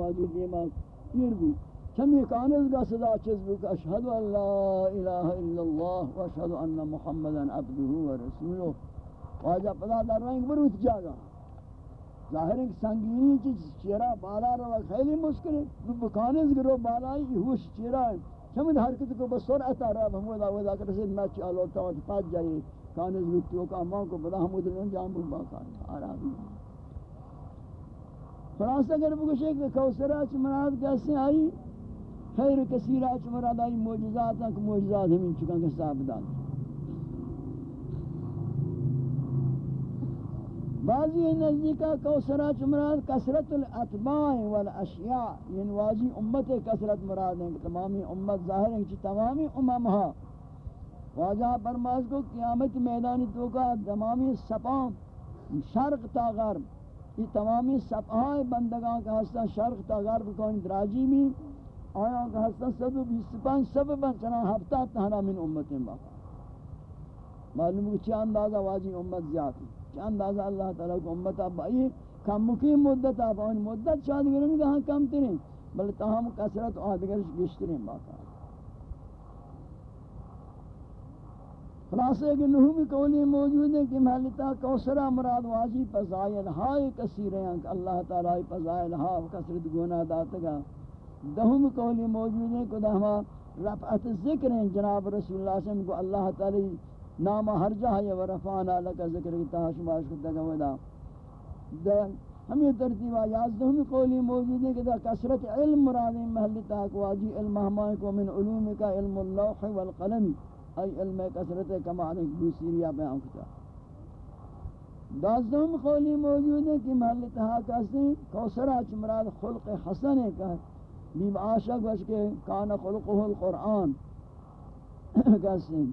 واجی دیما پیر بھی چمی کانز کا صدا چیز بھی کہ اشہد ان لا الہ الا اللہ و اشہد ان محمدا عبدہ و رسولہ واجہ پدا در رنگ بروت جاگا. ظاہر ہے کہ سنگینی چیز چیرہ بالا رو خیلی مشکل. ہے تو بکانز گرو بالائی ہوش چیرہ ہے چمید حرکت کو بس سرعت آ رہا ہے ہمودا ودا کر رسید میں چالو تا پاس جائے کانز گرو کا ماں کو بدا ہمود انجام بھو باکار آ رہا ہے خلاص اگر بگوشے کہ کوثرہ چ مراد کیسے آئی؟ خیر کثیرہ چ مراد آئی، معجزات ہیں کہ معجزات ہمیں چکا کہ صاحب داد بعضی نزدیکا کوثرہ چ مراد کثرت الاتباع والاشیاء یعنی واجی امت کثرت مراد ہیں کہ تمامی امت ظاہر ہیں کہ تمامی امم ہاں۔ واجہ فرماز کو قیامت میدانی تو کا تمامی سپاں شرق تا غرب۔ یہ تمامی صفحہ بندگان کا حصہ شرق تا غرب کون دراجی میں آیا کا حصہ سب بیس پانچ سب چنان ہفتہ تہنا من امت با۔ معلوم ہے کہ چند اندازہ واجی امت زیادہ چند اندازہ اللہ تعالیٰ کو امت اب آئی کم مقیم مدت آپ آن مدت شاید گرن گا ہاں کم ترین بل تاہم کسرت آدگر گشترین باقا خلاصے کہ نہومی قولی موجود ہے کہ محلتا کوسرہ مراد واجی پزائل ہائے کثیر ہیں کہ اللہ تعالیٰ پزائل ہا کثرت گناہ داتگا دہم قولی موجود ہے کہ دہما رفعت ذکر ہیں۔ جناب رسول اللہ صلی اللہ علیہ وسلم کو اللہ تعالی نام ہر جہاں ورفانا لکا ذکر کی تحشماش کتا گا ودا۔ ہم یہ ترتیبہ یازدہم قولی موجود ہے کہ دا کثرت علم مراد محلتا کہ واجی علم ہمائے کو من علوم کا علم اللوح والقلمی ای علم کثرت کمال دوسری بیان کتا. دازدہم قولی موجود ہے کہ محل تہا کہتے ہیں کوسرہ چمراد خلق حسن ہے کہ بیم عاشق وش کے کان خلقه القرآن کہتے ہیں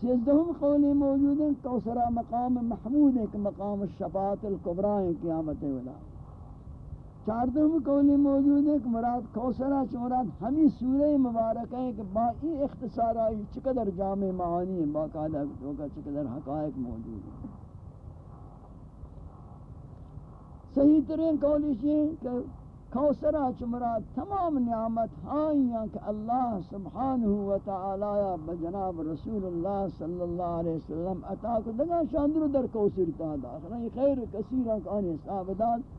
سیزدہم قولی موجود ہے کوسرہ مقام محمود ہے کہ مقام الشفاعت القبرہ ہے قیامت ولا چاردہم قولی موجود ہے کہ مراد کوسرہ چ مراد ہمی سورہ مبارک ہے کہ با ای اختصار آئی چقدر جامع معانی ہیں باقاعدہ تو کا چقدر حقائق موجود ہیں۔ صحیح ترین قولی یہ کہ کوسرہ چ تمام نعمت ہائیاں کہ اللہ سبحانہ و تعالی بجناب رسول اللہ صلی اللہ علیہ وسلم عطا کو دگا شاندر در کوثر تا داخلہ یہ خیر کثیرہ کانی صاحب داد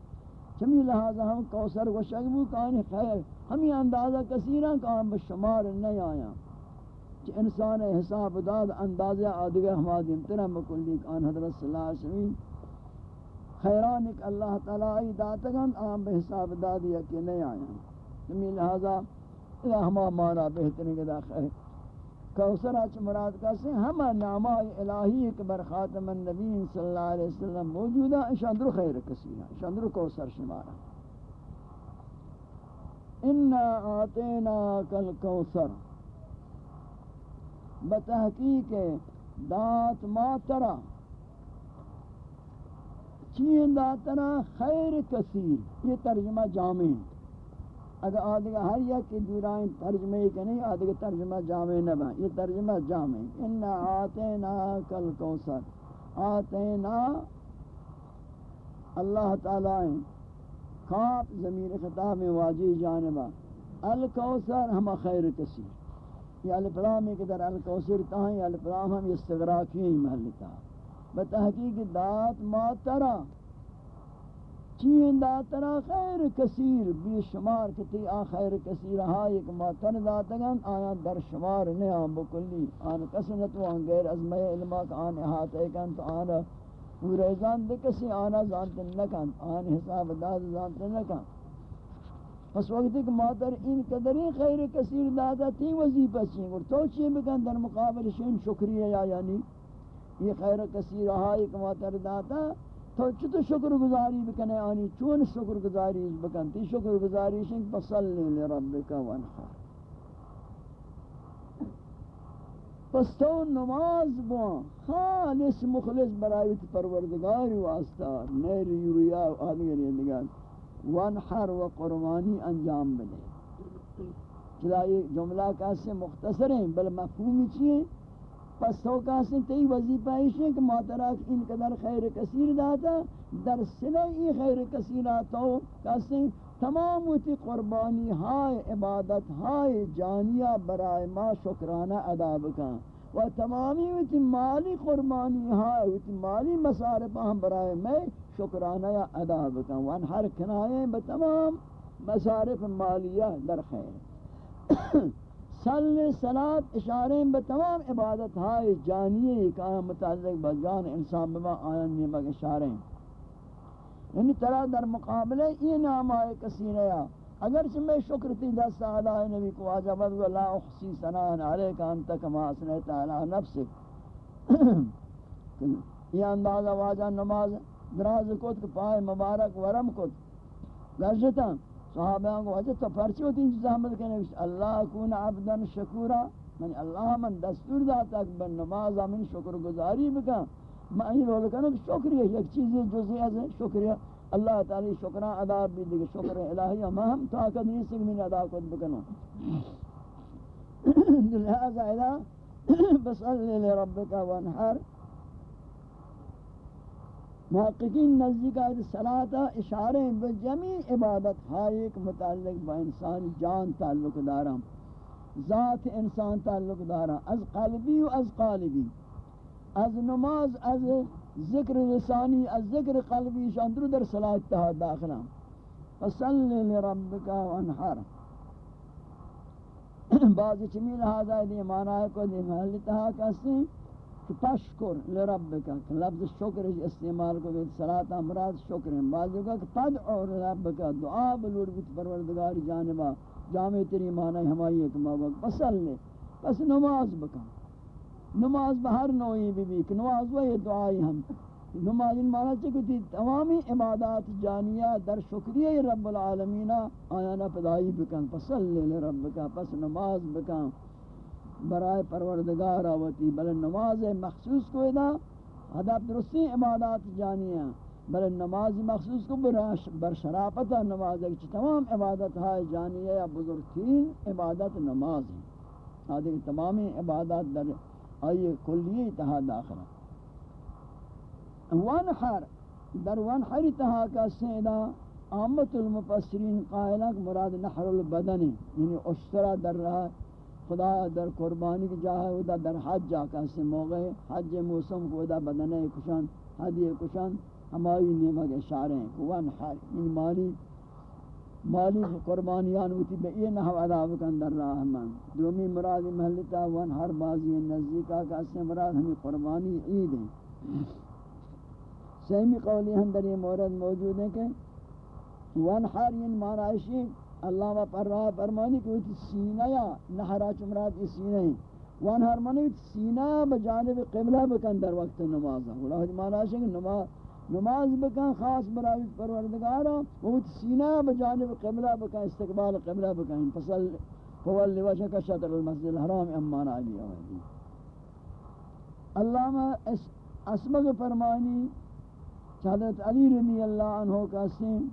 چمی لہذا ہم کوثر و شگبو کانی خیر، ہمیں اندازہ کثیرہ کام بشمار نہیں آیا کہ انسان حساب داد، اندازہ آدھگا ہما دیمتنا مکلی کان حضرت صلی اللہ علیہ وسلم۔ خیران ایک اللہ تعالیٰ ای داتگان آم بحساب دادی کہ نہیں آیا چمی لہذا یہ ہما مانا بہترین کے داخل کوثر اچ مراد کسے ہم نعمہ الہی کے بر خاتم النبی صلی اللہ علیہ وسلم موجود موجودہ شاندر خیر کسی کثیر شاندر کوثر شمارا ان اعطینا کل کوثر بتحقیق دات ما ترا۔ چین داتنا خیر کثیر، یہ ترجمہ جامع ہے۔ اگر آدھگا ہر یک کی دورائیں ترجمہ ہی کنی آدھگا ترجمہ جامع نبا یہ ترجمہ جامع۔ انا آتینا کل کوثر آتینا اللہ تعالیٰ خواب زمین خطاب میں واجی جانبا الکوثر ہم خیر کثیر یہ الپلامی کے در الکوثر تاہیں یہ الپلام ہم استغراقی ہی محلتا بتحقیق دات ما ترہ چین داتنا خیر کثیر، بی شمار کتی آ خیر کثیر، ہا ایک ماتن داتگن آیا در شمار نیام بکلی، آن کسنت وان غیر از میں علماء آن احاطہ کن تو آن پورے زان دے کسی آنا زانتن نکن آن حساب داد زانتن نکن پس وقت ایک ماتر این قدری خیر کثیر داتا تی وظیفہ چین، اور تو چین بکن در مقابل شین شکریہ یا یعنی یہ خیر کثیر، ہا ایک ماتر داتا تو چطور شکر گزاری بکنے آنی؟ چون شکر گزاری بکن؟ تی شکر گزاری شنک بسلی لربکا وانحار پس تو نماز بون خالص مخلص برایت پروردگاری واسطہ نیر یوریا و آدھگر یعنی یعنی دیگر وانحر و قربانی انجام بده. چلا یہ جملہ کیسے مختصر ہیں؟ بل مفہومی چیئے؟ پس تو کہاستے تی وظیفہ ایش ہے کہ ماتراک ان قدر خیر کثیر داتا، در سلائی خیر کثیر آتا کہاستے تمام وتی قربانی ہائے، عبادت ہائے، جانیہ برائے ما شکرانہ ادا بکن و تمامی وتی مالی قربانی ہائے وتی مالی مصارف ہم برائے میں شکرانہ ادا بکن وان ہر کنائیں بتمام مصارف مالیہ در خیر۔ صلی صلات اشاریں بتمام عبادت ہائے جانیے کہ متعلق بجان انسان بما آیان نیمک اشاریں یعنی ترا در مقابلے یہ نام آئے کسی نیا اگرچہ میں شکر تھی دست آلہ نبی کو آجابت و لا اخصی سنان علیکہ انتا کما اسنیت علی نفسک۔ یہ اندازہ واجہ نماز دراز کت پائے مبارک ورم کت۔ گشتا صحابیان کو وجہ اچھا، تو پرچی ہوتی ہیں جیسا حمد کہنے اللہ کون عبدا شکورا؟ من اللہ من دستور داتا کہ بن نمازہ من شکر گزاری بکا معنی رول کنو کہ شکریہ ایک چیز جزئی از شکریہ۔ اللہ تعالی شکران ادا بھی دیگه شکر الہی ما ہم طاقت نہیں سکھ من ادا کو بکنو لہذا اذا بصلی لربک وانحر۔ محققین نزدیک آئیت صلاة، اشارے بجمیع عبادت ہائیک متعلق با انسان جان تعلق دارا ذات انسان تعلق دارا از قلبی و از قالبی، از نماز، از ذکر لسانی، از ذکر قلبی شاندر در صلاة تہا داخلہ فصلی لربک وانحر بعض چمی لہذا دی معنی کو دی محل تہا کسی کہ پشکر لربک لفظ شکر استعمال کو بیت صلاة امراض شکر ہیں بعض جگہ کہ تدعو لربک دعا بلور بیت پروردگاری جانبا. جامع تری معنی ہمائی ایک موقع پسل پس نماز بکا نماز بہر نوعی بھی بھی کہ نماز وہ دعائی ہم. نماز ان معنی چکو تھی تمامی عبادات جانیہ در شکریہ رب العالمین آیانا پدائی بکن. پسل رب کا پس نماز بکن. برائے پروردگار آوتی بل نماز مخصوص کو ادا ہدف درستی عبادات جانیہ بل نماز مخصوص کو بر شرافت نماز ہے تمام عبادت ہے جانیہ یا بزرگترین عبادت نماز ہے آدھے تمامی عبادات در آئیے کلیے تہا داخلہ ونحر در ونحر تہا کا سیدہ آمت المفسرین قائلہ مراد نحر البدن یعنی اشترا در رہا خدا در قربانی کی جاہے ادا در حج جا کا سے موقع حج موسم کو ادا بدن کشان، حدی کشان ہماری نعمت اشارے ہیں ونحر ان مالی مالی قربانیان ہوتی بے یہ نحو ادا بکن در راہ من. دومی مراد محلتا ون ہر بازی نزدیکا کا اس مراد ہمیں قربانی عید ہے سہمی قولی ہم در یہ مورد موجود ہے کہ ون ہر ین معنی اللہ و پر راہ فرمانی کہ وہ سینہ یا نہرا چمرات یہ سینہ ہے ون ہر منی سینہ بجانب قبلہ بکن در وقت نماز اللہ معنی ہے کہ نماز نماز بکن خاص برای پروردگارا، وہ سینہ بجانب قبلہ بکن، استقبال قبلہ بکن۔ فصل فول وجهك شطر المسجد الحرام امان علی اولی علامہ اسمغ فرمانی، حضرت علی رضی اللہ عنہ کا سین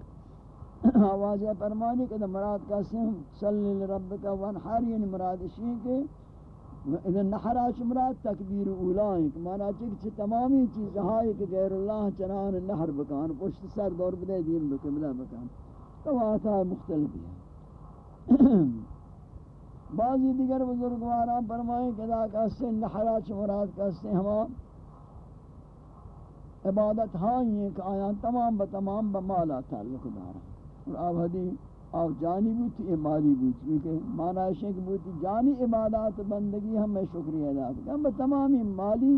آواز فرمانی کہ مراد کا سین صلی لربک وانحر یعنی مراد شیئے کہ اذن نحرا شمرات تکبیر اولائیں کہ مانا چکچ تمامی چیز ہائی کہ غیر اللہ چنان نحر بکان پشت سر دور بدے دین بکملہ بکان تو آتا مختلف ہے بعضی دیگر بزرگواران فرمائیں کہ دا کہستے نحرا شمرات کہستے ہما عبادت ہائی ہیں کہ آیان تمام بتمام بمالا تعلق دارا. اور آب حدیم جانی بوتی مالی بوتی کیونکہ معنی شک کہ جانی عبادات بندگی ہم میں شکریہ ادا کرتے ہیں تمامی مالی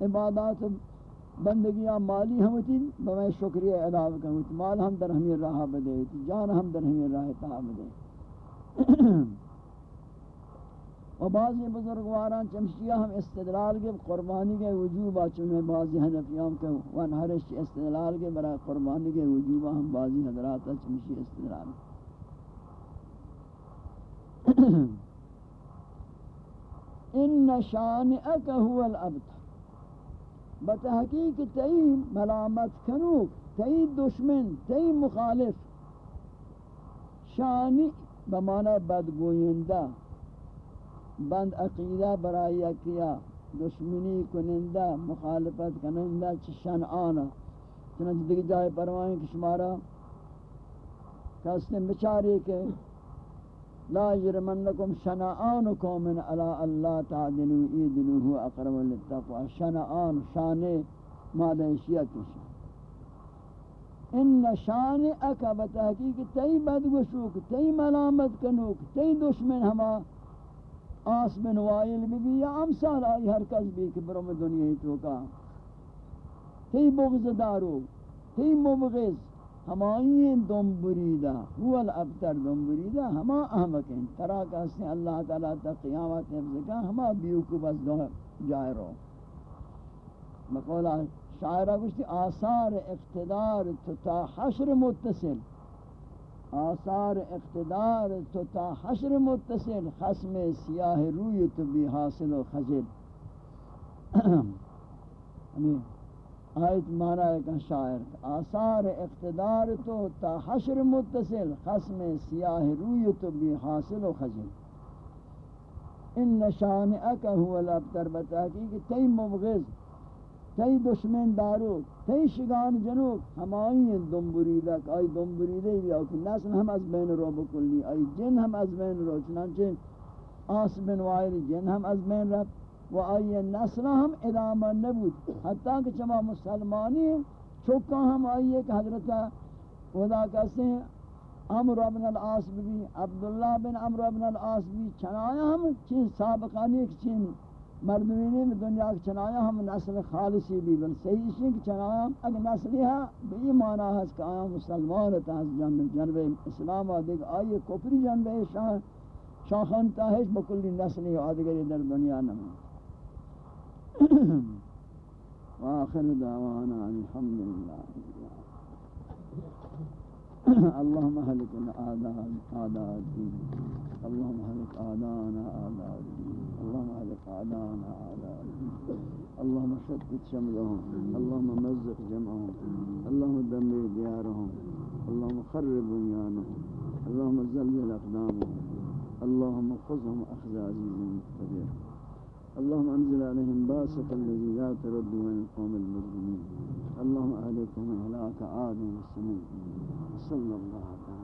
عبادات بندگی مالی ہم ہوتی میں شکریہ ادا کرتے مال ہم در ہمیں راہ بدے، جان ہم در ہمیں راہ تہا بدے۔ و بعضی بزرگواران چمشیہ ہم استدلال کے قربانی کے وجوبہ چنہیں بعضی حنفیان کے ونہرش استدلال کے برای قربانی کے وجوبہ ہم بعضی حضرات چمشی استدلال. ان شانئک هو الابتر. بتحقیق تی ملامت کنوک تی دشمن تی مخالف. شانی بمعنی بدگوینده. بند عقیدہ برای کیا دشمنی کنندہ، مخالفت کنندہ چشن آنا چنانچہ دیکھ جائے پروائیں کہ شمارا کستے بچاری کے لا جرمنکم شنعان قومن علا اللہ تعدلو ایدلو ہوا اقرب للتقوى شنعان شانے مادہ شیعت شان ان شان اکا بتحقیق تی بدگشوک تی ملامت کنوک تی دشمن ہما آس بن وائل بھی بھی، یا امثال آئی ہر کس بھی کہ برم دنیا ہی تو کا۔ تی بغض دارو، تی مبغض ہمائی دم بریدہ ہوا الابتر دم بریدہ۔ ہما احمقین ترا کہتے ہیں اللہ تعالیٰ تا قیامت حفظ کا ہما بیوکو بس جائے رو۔ مقولہ شاعرہ گوشتی، آثار اقتدار تو تا حشر متصل۔ آثار اقتدار تو تا حشر متصل، خسم سیاہ روی تو بھی حاصل و خجل. یعنی آیت مانا ہے کہ شاعر. آثار اقتدار تو تا حشر متصل، خسم سیاہ روی تو بھی حاصل و خجل. ان شانئک هو الابتر بتاکی کہ تی مبغض. تی دشمن دارو تی شگان جنوب ہمائی دم بریدہ آئی دم بریدہ بھی کہ نسل ہم از بین رو بکلی آئی جن ہم از بین رو چنانچہ آس بن وائر جن ہم از بین رب و آئی نسل ہم ادامہ نبود حتیٰ کہ چما مسلمانی چکا ہم آئیے کہ حضرت خدا کہتے ہیں عمر بن العاص بھی عبداللہ بن عمر بن العاص بھی چنایا ہم چین سابقانی چین مردمینی میں دنیا کی چنایا ہم نسل خالصی بھی بل صحیح اسی کی چنایا اگر نسلی ہے بئی معنی ہے کہ آیا مسلمان تا ہے جنب جنب اسلام آدھے کہ آئیے کپری جنب شاہ شاخان تاہش بکلی نسلی آدھگری در دنیا نمو وآخر دعوانا الحمدللہ اللهم اهلك الاعداء اعداء الدين اللهم اهلك اعداءنا اعداء الدين اللهم اهلك اعداءنا اعداء اللهم شتت شملهم، اللهم مزق جمعهم، اللهم دمر ديارهم، اللهم خرب بنيانهم، اللهم زلزل اقدامهم اللهم خذهم اخذ عزيز مقتدر. اللهم انزل عليهم باسك الذي لا ترد من القوم المجرمين اللهم اهلكهم اهلاك عاد وسمين صلى الله تعالى الشيطان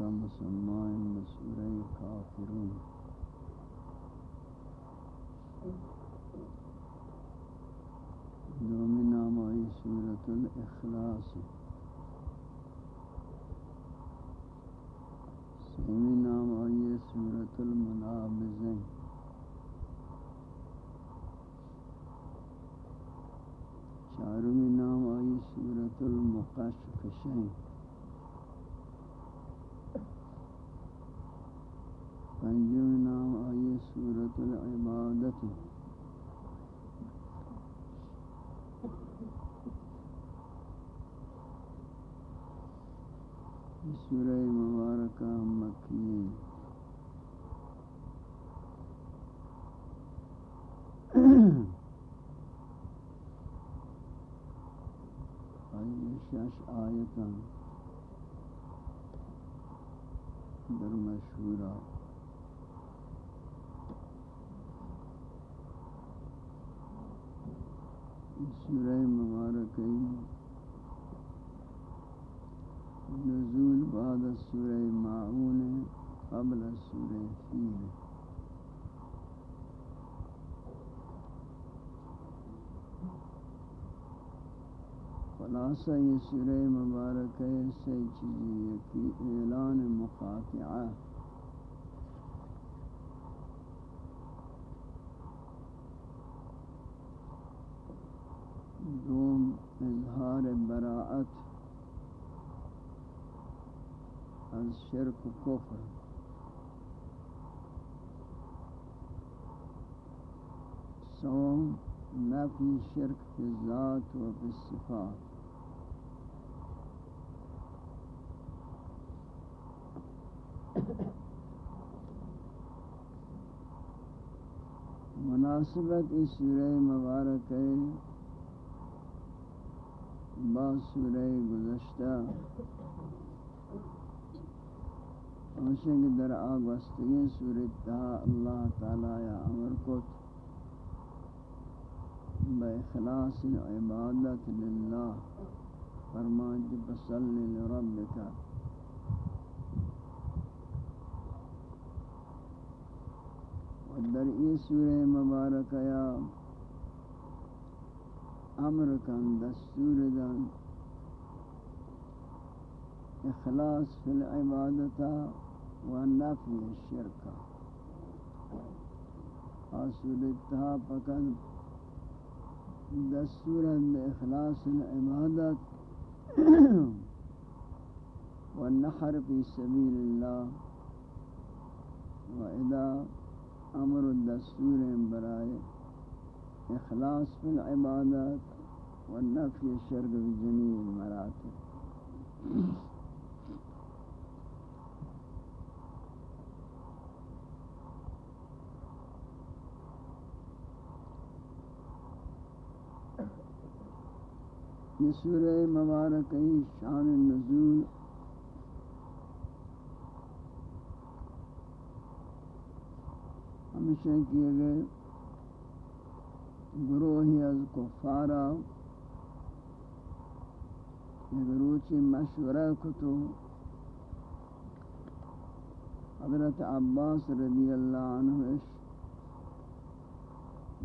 مبارکہ مسلمان بسورہ کافرون۔ دومی نام آئی سورة الاخلاص۔ سیمی نام آئی سورة المنابزین۔ چارمی نام آئی سورة المقشقشین پنجم نام آئی سورة العبادت سورہ مبارکہ مکی آئی شش آیتاں۔ در مشہورہ۔ سورہ مبارک نزول بعد سورہ معون قبل سورہ فیل خلاصہ یہ سورہ مبارک ہے سے چیزیں کہ اعلان مقاطعہ۔ اظہار براعت از شرک و کفر. سوم، نفی شرک فی ذات و فی الصفات مناسبت اس سورہ مبارک ہے با سورہ گزشتہ ہمشن در آگ وستگی سورہ تہا اللہ تعالی یا امر کت بے اخلاص عبادت للہ فرمان جب صلی لربکہ در ای سورہ مبارک یا امر کن دستور دن اخلاص فی العبادتا و نفی الشرکا آسورتها پکن دستورا بإخلاص العبادت والنحر في سبيل الله وإذا امر الدستور برائے اخلاص فی العبادت والنفی شرک جمیع المراتب. یہ سورہ مبارک شان النزول ہمیشہ کیے گئے گروہی از کفارا. گروچی مشورہ کتو. حضرت عباس رضی اللہ عنہ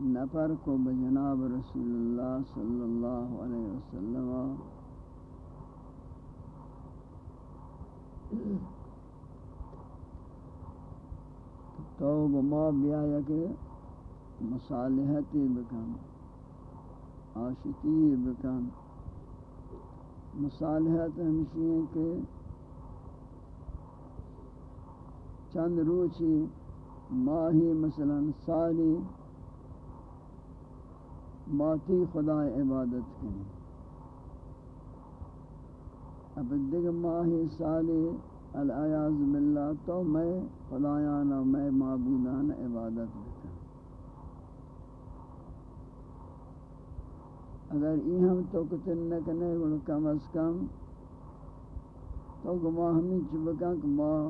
نفر کو بجناب رسول اللہ صلی اللہ علیہ وسلم تو گما بیا کہ مصالحتی بکن، عاشقی بکن. مصالحت ہمشی ہے کہ چند روچی، ماہی، مثلا سالی ماتی خدا عبادت کریں۔ اب دیکھ ماہی، سالی العیاض باللہ، تو میں خدایانا میں معبودان عبادت بکن اگر ای ہم تو کتن نکنے گل کم از کم، تو گما ہمیں چبکا کہ ما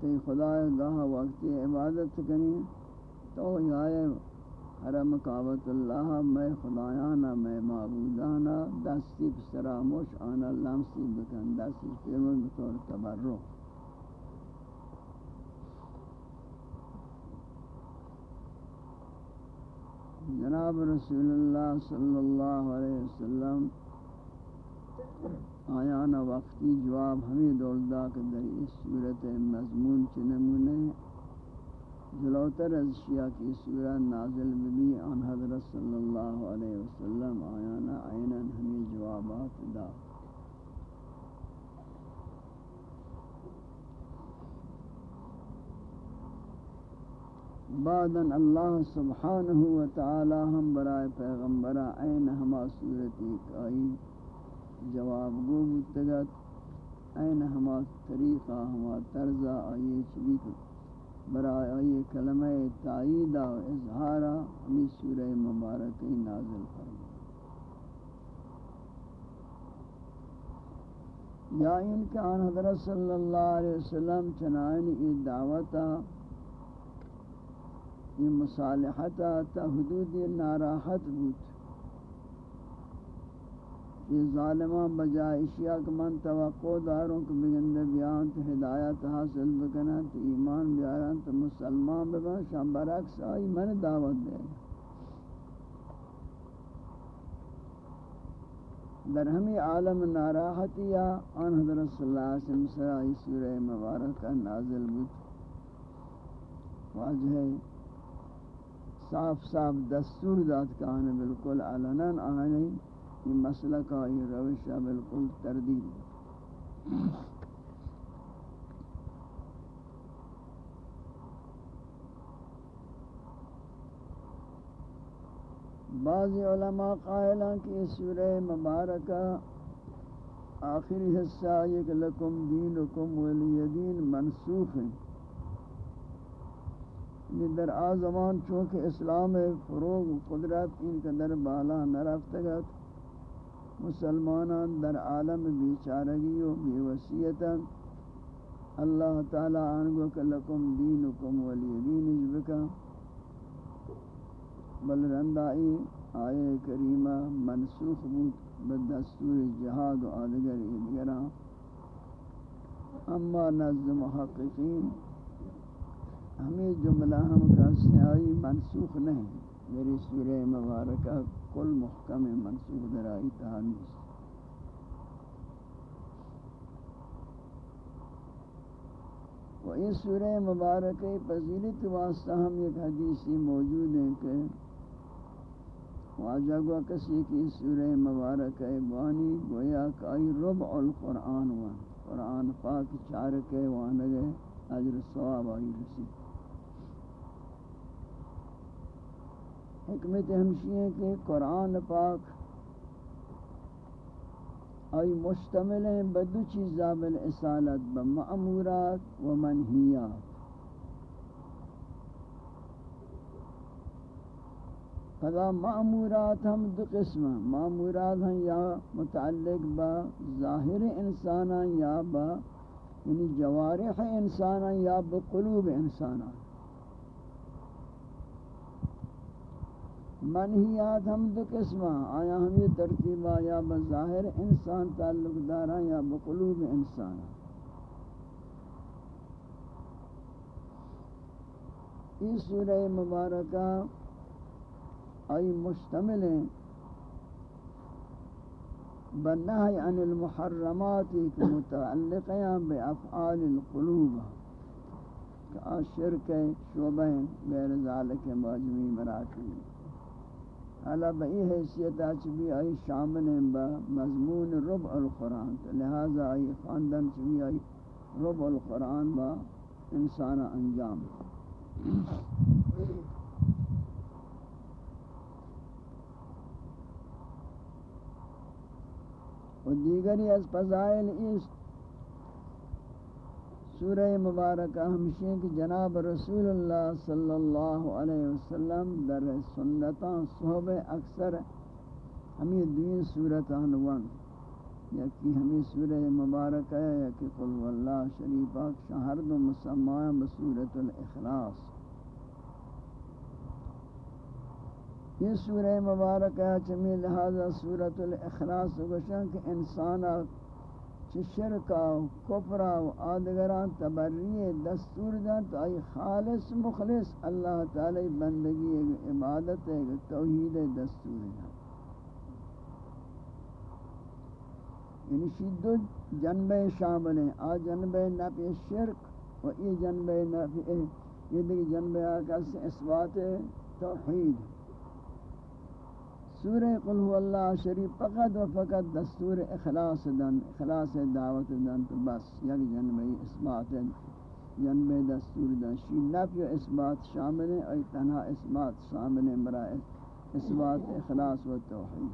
تی خدا گاہ وقتی عبادت کنی، تو یہ حرم کعبت اللہ، میں خدایانا، میں معبودانا، دستی بسرا مش آنا لمسی بکن، دستی پیرون بطور تبرک۔ جناب رسول اللہ صلی اللہ علیہ وسلم آیانا وقتی جواب ہمیں دولدا کہ در اس صورت مضمون چنمونے جلوتر از شیعہ کی سورہ نازل بھی آن حضرت صلی اللہ علیہ وسلم آیانہ عینا ہمیں جوابات دا۔ بعدن اللہ سبحانہ وتعالی ہم برائے پیغمبرہ عین ہما صورتی کائی جواب گو بتگت عین ہما طریقہ، ہما طرزہ آئی چبی برائے آئی کلمہ تعییدہ و اظہارہ ہمیں سورہ مبارکی نازل فرما یا ان کے آن حضرت صلی اللہ علیہ وسلم چنائن ای ای مصالحتا تا حدود ناراحت بود. یہ ظالمان بجائے اشیاء کہ من توقع داروں کہ بگند بیان تو ہدایت حاصل بکنا تو ایمان بیاران تو مسلمان بکنا شام برعکس آئی من دعوت دے در ہمی عالم ناراحتی یا آن حضرت صلی اللہ علیہ وسلم سرائی سورہ مبارکہ نازل بود. واجہ صاف صاف دستور داد کہانے بالکل علنان آنے یہ مسئلہ کا یہ روشہ بالکل تردید بعض علماء قائلان کہ سورہ مبارکہ آخری حصہ یک لکم دینکم ولی دین منسوخ ہے یہ در آزمان چونکہ اسلام فروغ قدرت ان کا در بالا نرفتگت مسلمانان در عالم بیچارگی و بیوسیتا اللہ تعالی آنگو کہ لکم دینکم ولی دین اجبکا بل رندائی آئے کریمہ منسوخ بود بدستور جہاد و آدگر ادگرہ اما نزد محققین ہمیں جملہ ہم کا سیائی منسوخ نہیں۔ میری سورہ مبارکہ کل محکم منسوخ درائی تحانیس و اس سورہ مبارک پذیرت واسطہ ہم ایک حدیثی موجود ہیں کہ واجہ گوا کسی کی سورہ مبارک بانی گویا کائی ربع القرآن وان قرآن پاک چارکے وانگے عجر ثواب آئی رسی حکمت ہمشی ہے کہ قرآن پاک آئی مشتمل ہیں بدو چیزا بالعصالت بمعمورات و منحیات فضا معمورات ہم دو قسم معمورات ہیں یا متعلق با ظاہر انسانا یا با یعنی جوارح انسانا یا بقلوب انسانا منحیات ہم دو قسم آیا ہم یہ ترتیبہ یا بظاہر انسان، تعلق دارا یا بقلوب انسان اس سورہ مبارکہ آئی مشتمل ہیں۔ بنہی عن المحرمات کی متعلق ہیں، بے افعال القلوب۔ کہ شرک شعبہ غیر ذالک مجموعی مراکل حالا بئی حیثیت چبی آئی شامل ہیں با مضمون ربع القرآن. لہذا آئی خاندن چبی آئی ربع القرآن با انسان انجام. و دیگری از فضائل اس سورہ مبارکہ ہمشیں کہ جناب رسول اللہ صلی اللہ علیہ وسلم در سنتاں صحب اکثر ہمیں دین صورتان ون یکی ہمیں سورہ مبارکہ یکی قل واللہ شریفہ شہرد و مسمع بصورت الاخلاص۔ یہ سورہ مبارکہ چمی لہذا سورۃ الاخلاص گوشن کہ انسان چ شرکا و کفرا و آدگران تبری دستور دن تو ای خالص مخلص اللہ تعالی بندگی ایک عبادت ہے، توحید دستور دن یعنی شید جنبے شامل ہیں، آ جنبے نفی شرک و ای جنبے نفی یہ دیکھ جنبے آکا سے اثبات توحید۔ سورہ قل هو اللہ شریف فقط و فقط دستور اخلاص دن، اخلاص دعوت دن تو بس یک جنبی اثبات جنبی دستور دن. شی نفی و اثبات شامل ہیں اور تنہا اثبات شامل ہیں برای اثبات، اخلاص و توحید.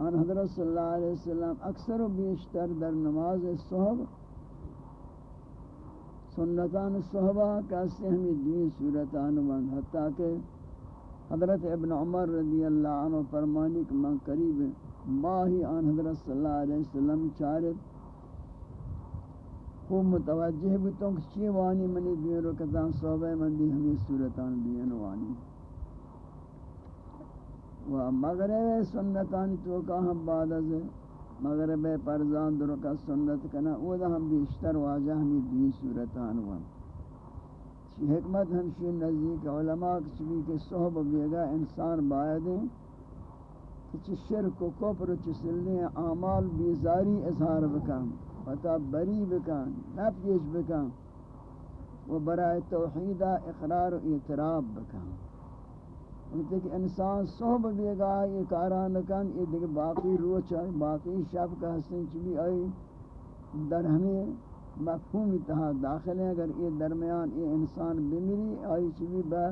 ان حضرت صلی اللہ علیہ وسلم اکثر و بیشتر در نماز صحب، سنتان صحبہ کہتے ہمیں دین صورتان من حتیٰ کہ حضرت ابن عمر رضی اللہ عنہ فرمانی کہ من قریب ماہی آن حضرت صلی اللہ علیہ وسلم چارت خوب متوجہ بھی تو کچھ وانی منی دین رو کتان صحبہ من دی ہمیں صورتان دین وانی۔ و مغرب سنتانی تو کا ہم بعد از مغرب پرزان درو کا سنت کنا، او دا ہم بیشتر واجہ ہمیں دین صورتان وانی۔ حکمت ہمشی نزدیک علماء ہمشین نزدیک صحب بیگا انسان باید ہیں بھی کچھ شرک و کفر و چی اعمال بیزاری اظہار بکن و بری بکن نفیش بکن، و برای توحید اقرار و اعتراف بکن۔ وقتی کہ انسان صحب بیگا یہ کاران کن یہ دیکھ باقی روچ ہے باقی شب کا حسن چلی آئی، در ہمیں مفہوم اتحاد داخل ہیں۔ اگر یہ درمیان یہ انسان بمیری آئی چلی با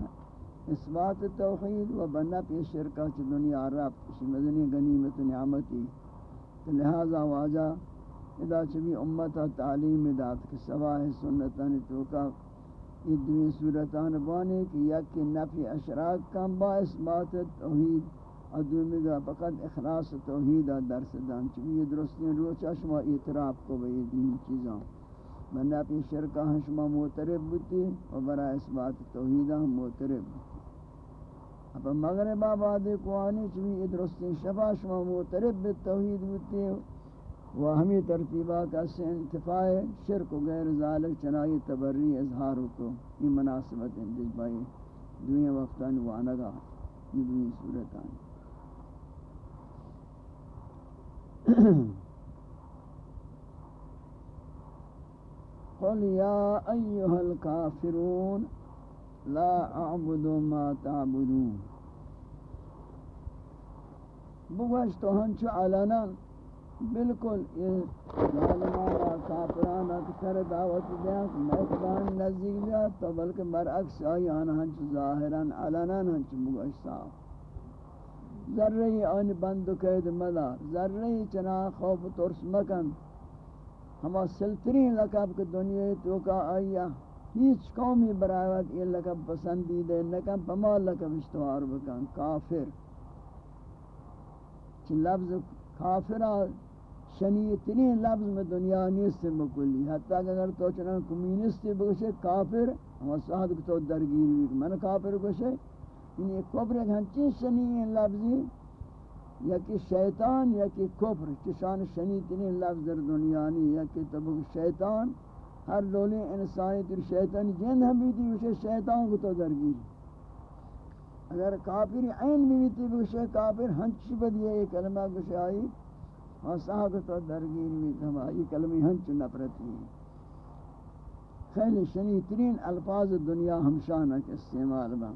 اثبات توحید و بنفی شرکہ چی دنیا رب کسی مدنی غنیمت نعمتی۔ لہذا واجہ ادا چبی امتا تعلیم داد کہ سواہ سنتانی توکا۔ یہ دوئی صورتان بانے کہ یک نفی اشراک کم با اثبات توحید۔ ادومی گا فقط اخلاص توحید درس دان۔ چبی یہ درستی شما اعتراف کو بئی دین چیزاں۔ بنفی شرکہ شما موترب بوتی و برای اثبات توحیدہ موترب بوتی اب مغرب آباد کوانی چوی درست شفا شما معترف بالتوحید بودتے و ہمیں ترتیبہ کا سے انتفاع شرک و غیر ذالک چنائی تبری اظہار کو۔ یہ مناسبت ہیں جس دنیا وقتان وانگا یہ دنیا صورتان قل یا ایوہ الكافرون لا أعبد ما تعبدون. بگوش تو ہنچو علنا بالکل یہ ظالمانا کافرانا کتر دعوت دیا میں خدان نزدیک دیا تو بلکہ برعکس آئی آنا ہنچ ظاہرا علنا ہنچ بگوش صاحب ذرہی آنی بند قید مدا ذرہی چنا خوف ترس مکن. ہما سلترین لقب کے دنیا تو کا آئیا ہیچ قومی برایت یہ لکب پسندیدے نکم پما لکب اشتوار بکن، کافر۔ چی لفظ کافرہ شنیتنین لفظ میں دنیا نیست بکلی حتی اگر تو چنان کمیونستی بکشے، کافر، ہم صحت کو تو درگیری بھی من کافر بکشے یعنی کفر ایک ہنچی شنیین لفظی یا کہ شیطان یا کہ کفر چشان شنیتنین لفظ در دنیا نہیں یا کہ تبک شیطان، ہر لولی انسانی تر شیطان جن ہم بھی تھی اسے شیطان کو تو درگیر۔ اگر کافر عین بھی تھی اسے کافر ہنچ بدیے یہ کلمہ کچھ آئی اور صاحب تو درگیر بھی تھا۔ یہ کلمہ ہنچ نفرتی خیلی شنی ترین الفاظ دنیا ہمشانہ کے استعمال با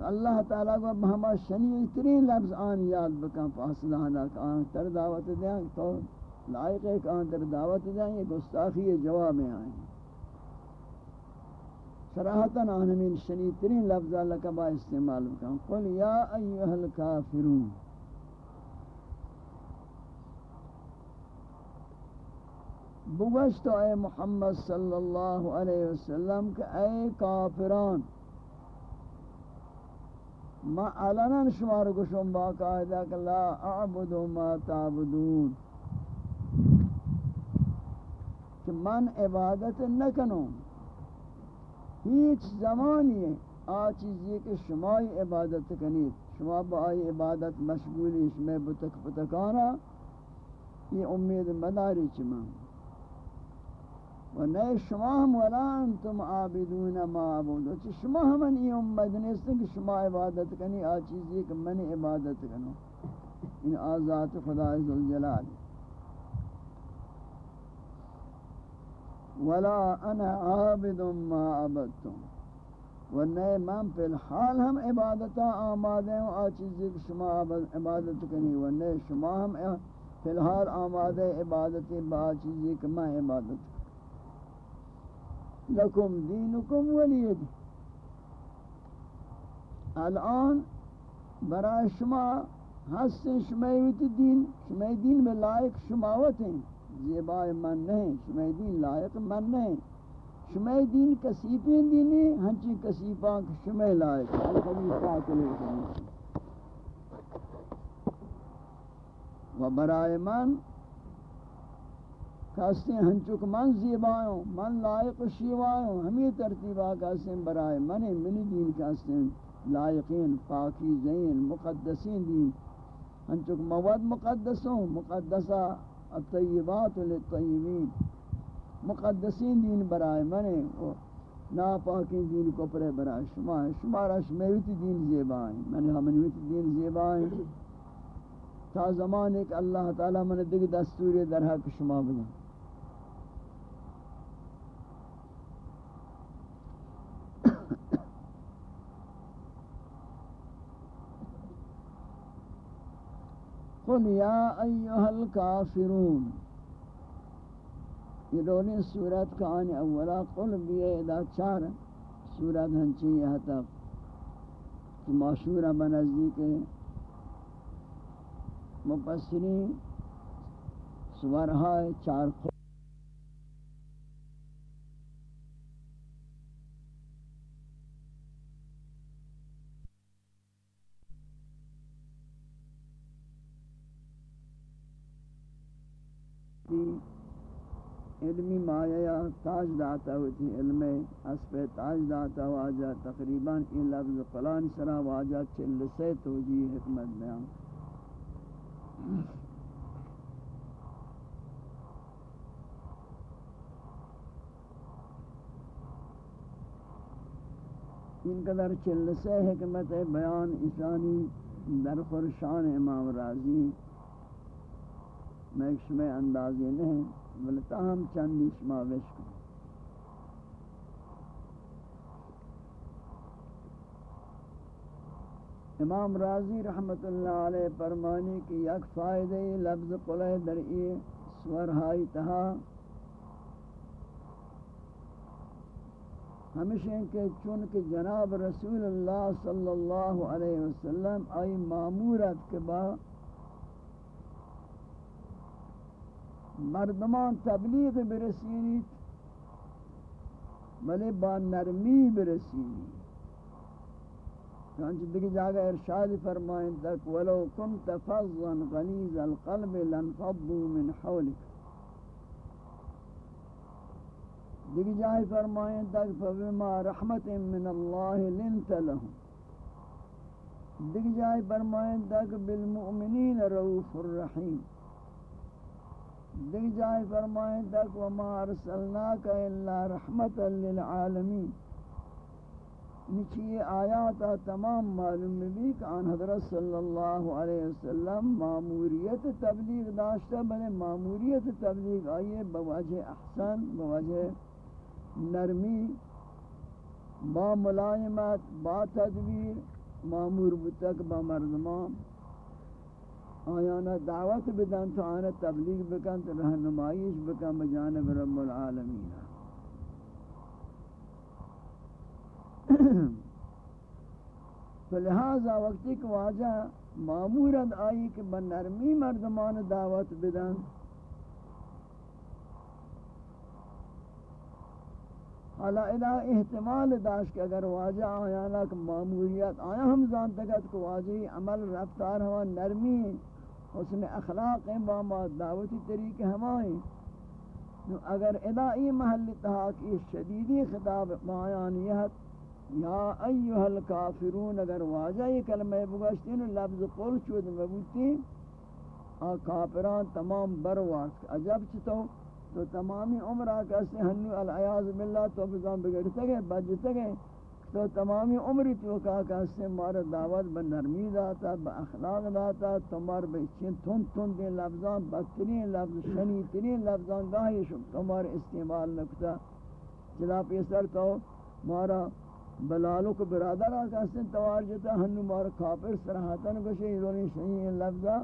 اللہ تعالیٰ کو ہما شنی ترین لفظ آن یاد بکن، فاصلہ کہ آن تر دعوت دیں، تو لائق ہے کہ اندر دعوت دیں، یہ گستاخی جواب میں آئیں۔ صراحتاً آنمین شنید ترین لفظ اللہ کا با استعمال بکن۔ قل یا ایوہ الکافرون۔ بگشت اے محمد صلی اللہ علیہ وسلم کہ اے کافران ما علنا شمار گشم باقاعدہ کہ لا اعبد ما تعبدون. کہ من عبادت نہ کنوں ہیچ زمانی ہے آ چیز یہ کہ شمائی عبادت کنید. شما با آئی عبادت مشغولی شما بتک بتکانا یہ امید مداری چما و نئے شما ہم ولا انتم عابدون ما عبودو چی شما ہمن یہ امید نیستن کہ شما عبادت کنی، آ چیز یہ کہ من عبادت کنوں ان آزات خدا عزالجلال ولا انا عابد ما عبدتم. ورنہ من فی الحال ہم عبادتا آمادے ہیں آ چیزی کہ شما عبادت کنی. ورنہ شما ہم فی الحال آمادے عبادتی با چیزی کہ میں عبادت لکم دینکم ولید. الان برای شما ہستن شمایوت دین شمای دین میں لائق شماوت ہیں زیبای من نہیں شمای دین لائق من نہیں شمای دین کسیپین دینی ہنچی کسیپان شمای لائق الخبی قاتل و برای من کہتے ہیں ہنچک من زیبایوں من لائق شیوایوں ہمیں ترتیبہ کہتے ہیں برای من منی دین کہتے ہیں، لائقین پاکی زین مقدسین دین۔ ہنچک مواد مقدسوں مقدسہ الطیبات للطیبین۔ مقدسین دین برائے منے ناپاکی دین کو پرے برا شما شما را شمیوتی دین زیبا ہیں میں دین زیبا ہیں تا زمان ایک اللہ تعالی من دیکھ دستوری در حق شما بنا قل یا ایها الكافرون یہ دونی سورت کا آنی اولا قل بیئے دا چار سورت ہنچی یہاں تک معشورہ بنزدی کے مپسری سورہائے چار قل علمی مایا تاج داتا ہوتی، علم حسب تاج داتا واجہ، تقریباً این لفظ فلان سرا واجہ چل سے توجی حکمت بیان۔ ان قدر چل سے حکمت بیان اشانی در خورشان امام راضی میں اس میں اندازی نہیں۔ بلتا ہم چندی شماوش کو امام راضی رحمت اللہ علیہ فرمانی کی یک فائدہ لفظ قلع در ای سورہائی تہا۔ ہمیشہ کہ چونکہ جناب رسول اللہ صلی اللہ علیہ وسلم آئی معمورت کے بعد مردمان تبلیغ برسینید. بلے با نرمی برسینید. چانچہ دیکھ جاگہ ارشاد فرمائیں تک ولو کنت فضا غلیظ القلب لنفضوا من حولک. دیکھ جاگہ فرمائیں تک فبما رحمت من اللہ لنت لهم. دیکھ جاگہ فرمائیں تک بالمؤمنین روف الرحیم. دیکھ جائے فرمائیں تک وما ارسلناک الا رحمتا للعالمین۔ نچی آیات تمام معلوم بھی کہ آن حضرت صلی اللہ علیہ وسلم معموریت تبلیغ داشتا بلے معموریت تبلیغ آئیے بوجہ احسن، بوجہ نرمی، با ملائمت، با تدبیر معمور بتک، با مردمان۔ آیانا دعوت بدن تو آنا تبلیغ بکن تو رہنمائیش بکن بجانب رب العالمین۔ تو لہذا وقتی کہ واجہ معمورت آئی کہ بنرمی مردمان دعوت بدن۔ حالا ادا احتمال داشت کہ اگر واجہ آیانا کہ معمولیت آیا ہم زانتگت کہ واجہی عمل رفتار ہوا نرمی حسن اخلاق ہیں، با ما دعوتی طریقے ہمائیں۔ نو اگر ادائی محل تحاک اس شدیدی خطاب مایانیت یا ایوہ الکافرون، اگر واجہ یہ کلمہ بگشتین لفظ قول چود مبوتی آ کافران تمام بروارت عجب چھتو تو تمامی عمرہ کسی ہنو العیاض باللہ تو بزان بگڑتے گئے، بجتے گئے۔ تو تمامی عمری تو کہا کہ اس سے مارا دعوت بنرمی داتا با اخلاق داتا، تمہار بچین تن تن دین لفظان، بدترین لفظ شنی ترین لفظان، گاہی شب تمہار استعمال نکتا۔ چلا پیسر تو مارا بلالو کو برادر آکا اس سے توار جتا ہنو مارا کافر سرحاتن گوشے رونی شنی لفظا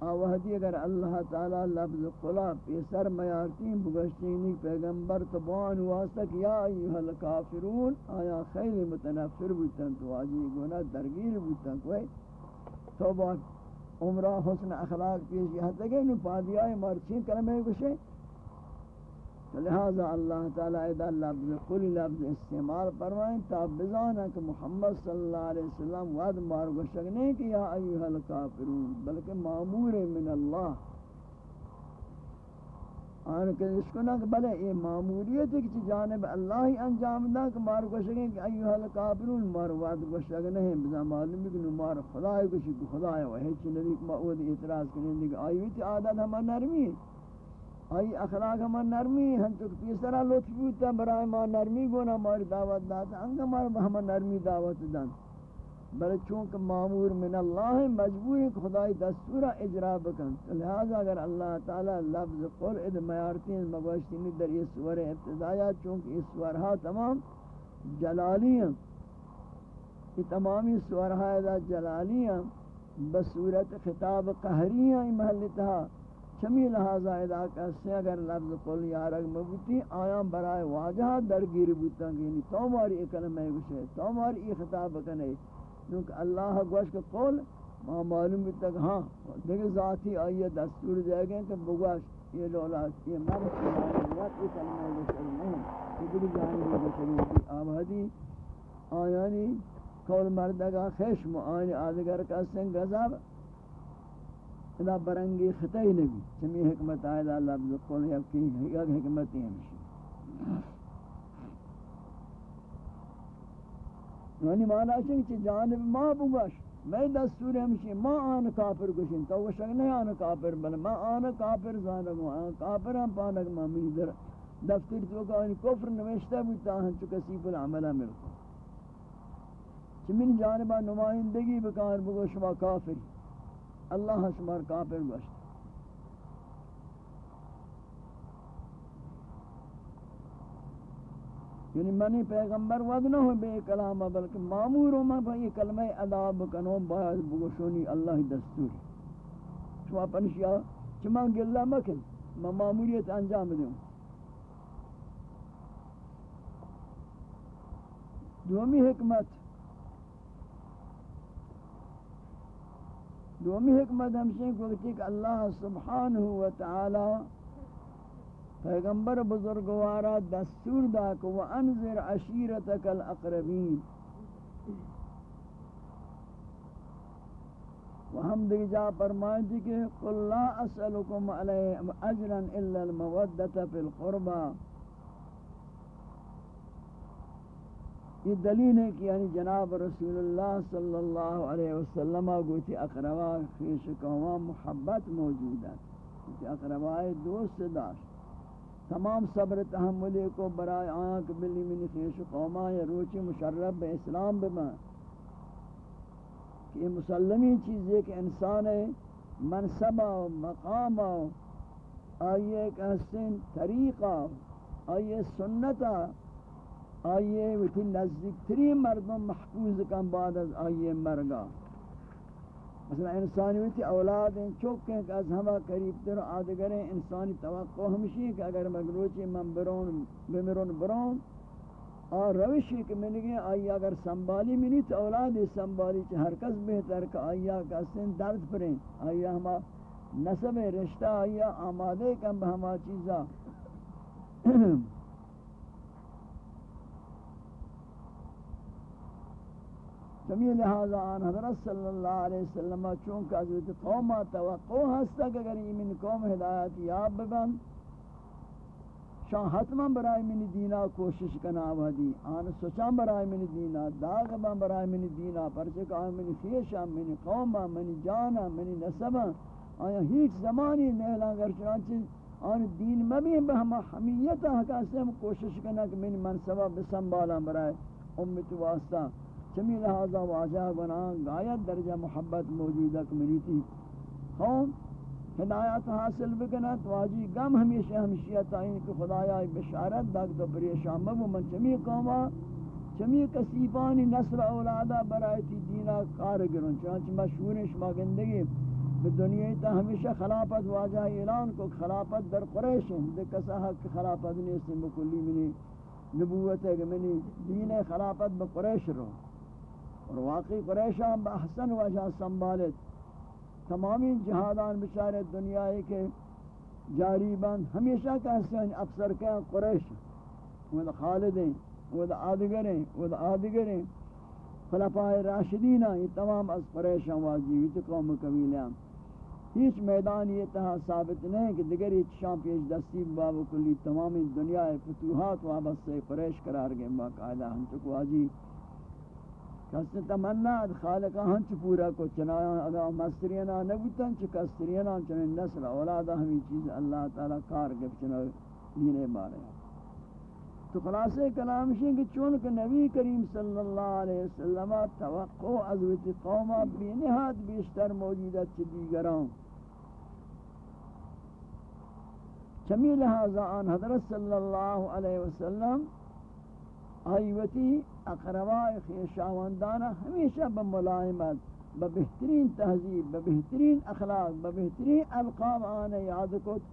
آوہدی اگر اللہ تعالی لفظ قلا پیسر میارتین بگشتینی پیغمبر تبان واسطک یا ایوہ الکافرون، آیا خیلی متنفر بودتن، تو آجی گونا درگیر بودتن کوئی تو با عمرہ، حسن اخلاق پیش یہاں تک ہے پادی آئے مرچین کلمہ گوشے لہذا اللہ تعالی ادا لفظ قل لفظ استعمال فرمائیں تا بزانا کہ محمد صلی اللہ علیہ وسلم وعد مار گوشک نہیں کہ یا ایوہ الکافرون، بلکہ معمور من اللہ۔ آن کہ اس کو نہ کہ بلے یہ معموریت ہے کہ جانب اللہ ہی انجام دا کہ مار گوشک کہ ایوہ الکافرون، مار وعد گوشک نہیں۔ بزا معلوم ہے کہ مار خدای گوشک خدای وحی چی نبی معود اعتراض کرنے دیکھ آئیوی تی عادت ہمیں نرمی ہے۔ آئی اخلاق ہم نرمی، ہم تو پیسرا لطف بوتا برای ما نرمی گونا ہماری دعوت داتا انگا ہم نرمی دعوت دان۔ بلے چونکہ معمور من اللہ مجبور ہے کہ خدای دستورا اجرا بکن۔ لہذا اگر اللہ تعالی لفظ قل اد میارتین مگوشتینی در یہ سور ابتدایا چونکہ یہ سورہا تمام جلالی ہیں۔ یہ تمامی سورہا ادا جلالی ہیں، بصورت خطاب قہری ہیں محلتہا چمی لہذا ادا کہتے اگر لفظ قل یارک مبتی آیاں برائے واجہ درگیر بوتا گینی یعنی تو ماری اکلمہ گوشے تو ماری ای خطاب کنے۔ کیونکہ اللہ گوش کے قول ما معلوم بھی تک ہاں دیکھ ذاتی آئیے دستور جائے گئے کہ بگوش، یہ لولا، یہ من سنانیت یہ کلمہ بشر نہیں۔ یہ دیکھ جانبی بشری کی آبادی۔ آیانی قول مردگا خشم آیانی آدگر کا سنگ غذاب ادا برنگی خطائی نبی، چمی حکمت آئیدہ اللہ قول یکی حکمتی ہمشی یعنی معنی اچھا ہے کہ جانب ما بگوش، میں دستور ہمشی ما آن کافر گوشن تو وہ شک نہیں آن کافر، بل ما آن کافر زانگو آن کافر ہم پانک ما منی در دفتر تو کہ ان کفر نوشتہ بودتا ہن چو کسیف العملہ ملکو۔ چمین جانبہ نمائندگی بکار بگوش ما کافر۔ اللہ شمار کافر گوشت یعنی منی پیغمبر ود نہ ہو بے کلام، بلکہ مامور ہوں میں بھئی کلمہ ادا بکنوں باید بگشونی اللہ دستور۔ شما پنشیا چما گلہ مکن، میں ماموریت انجام دوں۔ دومی حکمت۔ دومی حکمت ہمشہ کو کہ اللہ سبحانہ وتعالی پیغمبر بزرگوارا دستور دا کہ وانذر عشیرتک الاقربین و ہم دیکھ جا فرمائیں جی کہ قل لا اسألکم علیہ اجرا الا المودت فی القربہ یہ دلیل ہے کہ یعنی جناب رسول اللہ صلی اللہ علیہ وسلم گوتی اقربا خیش قوما محبت موجود ہے۔ اقربا دوست داشت۔ تمام صبر تحملی کو برائے آنکھ بلی منی خیش قوما یا روچی مشرف بے اسلام بما کہ یہ مسلمی چیز ہے کہ انسان منصبہ و مقامہ آئیے ایک احسن طریقہ، آئیے سنتہ آئیے ویتی نزدیک تری مردم محفوظ کن بعد از آئیے مرگا۔ مثلا انسانی ہوتی اولاد ہیں، چوکیں کہ از ہما قریب تر آدگریں انسانی توقع ہمشی کہ اگر مگروچی من برون، بمرون برون، اور روشی کہ میں نگے آئی اگر سنبالی منی تو اولاد سنبالی چھ ہر کس بہتر کہ آئی کا سن درد پریں آئی ہما نسب رشتہ آئی آمادے کم ہما چیزا۔ چمی لہذا آن حضرت صلی اللہ علیہ وسلم چونکہ حضرت قوم توقع ہستا کہ اگر ایمن قوم ہدایت یاب ببند شان حتما برای منی دینا کوشش کنا آوہدی آن سچان برای منی دینا، داغ بان برای منی دینا، پرچک آن منی خیشا منی قوما منی جانا منی نسبا آیا ہیچ زمانی نیلا گر چنانچہ آن دین مبین بہما حمیتا حکا سے ہم کوشش کنا کہ منی منصبہ بسنبالا برای امت واسطہ۔ چمی لہذا واجہ بنا، غایت درجہ محبت موجودہ کمیلی تھی قوم، ہدایت حاصل بکنت، واجی غم ہمیشہ ہمشیہ تائین کہ خدایا بشارت داک تو پریشان مبو من چمی قوما چمی کسیفانی نصر اولادا برای تی دینا کار گرن چنانچہ مشہور شما گندگی دنیا تا ہمیشہ خلافت واجہ اعلان کو خلافت در قریش ہیں، دے کسا حق خلافت نیست بکلی منی نبوت ہے کہ منی دین خلافت بقریش رو۔ اور واقعی قریشہ بحسن وجہ سنبھالت تمامی جہادان بچارے دنیا کے جاری بند. ہمیشہ کہتے ہیں افسر کہ قریش. وہ خالد ہیں، وہ آدگر ہیں، وہ آدگر ہیں. خلفاء راشدین یہ تمام از قریش ہیں واجی قوم قبیلیاں ہیچ میدان یہ تہا ثابت نہیں کہ دیگر یہ شام پیش دستی باب کلی تمامی دنیا فتوحات وابست سے قریش قرار گئے باقاعدہ ہم چکو واجی کس تمنا خالق ہن چ پورا کو چنا اگر مسترینا نبوتن چ کسترینا چن نسل اولاد ہمی چیز اللہ تعالی کار گپ چنا دینے بارے۔ تو خلاصے کلام شیں کہ چونکہ نبی کریم صلی اللہ علیہ وسلم توقع از عزوت قومہ بی نہاد بیشتر موجودت چی دیگران۔ چمی لہذا آن حضرت صلی اللہ علیہ وسلم آئیوتی اقرباء خیشاوندانا ہمیشہ بملائمت ببہترین تہذیب ببہترین اخلاق ببہترین القام آنے یاد کت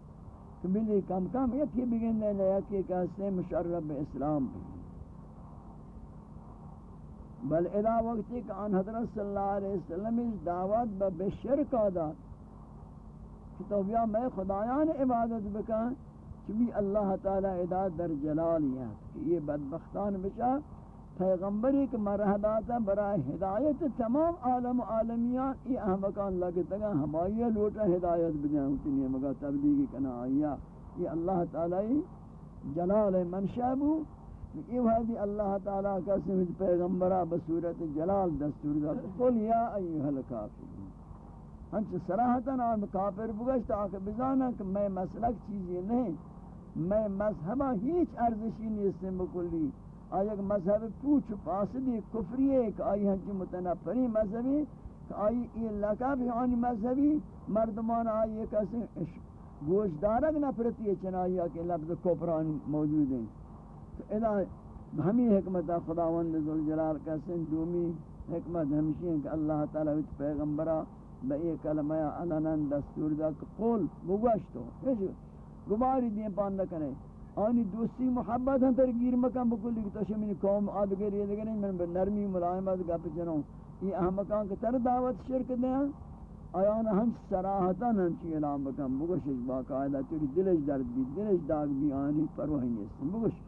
کہ ملی کم کم یکی بگن دے لے یکی کہستے مشرب اسلام بھی۔ بل ادا وقتی کہ آن حضرت صلی اللہ علیہ وسلم اس دعوت با بشرک آداد کہ تو بیا میں خدایان عبادت بکن چبی اللہ تعالی اداد در جلالیت کہ یہ بدبختان بچا پیغمبری کہ مرہ داتا برای ہدایت تمام عالم عالمیان ای احمقان لگتا گا ہمائی لوٹا ہدایت بدیں ہوتی نہیں مگا تبلیغی کنا آیا یہ اللہ تعالی جلال منشابو یہ وحدی اللہ تعالی کا سمجھ پیغمبرہ بصورت جلال دستور دا قل یا ایوہ الکافرین ہنچ سراحتاً آن کافر بگشتا آکے بزانا کہ میں مسلک چیزی نہیں۔ میں مذہبہ ہیچ ارزشی نہیں اس سے بکلی آیا ایک مذہب پوچھ فاسدی، کفری ہے کہ آئی ہنچی متنفری مذہبی، کہ آئی یہ لقب ہے آنی مذہبی، مردمان آئی ایک ایسے گوش دارک نفرتی ہے چنائی کہ لفظ کفران موجود ہیں۔ تو ادا ہمیں حکمت خداوند ذوالجلال کا سن دومی حکمت ہمشی ہے کہ اللہ تعالیٰ وچ پیغمبرہ بئی کلمہ علنان دستور دا کہ قول بگوشتو گباری دیں پاندہ کریں آنی دوستی محبت ہم تر گیر مکان بکلی کہ تو من قوم آدگر یہ دگر نہیں من نرمی ملائمت گپ جنوں۔ یہ اہم مکان کے تر دعوت شرک دیں آیان ہم سراحتا ہنچی اعلام بکن، بگوشش باقاعدہ، تیری دلش درد بھی، دلش داغ بھی، آنی پروہی نیستن بگوشش۔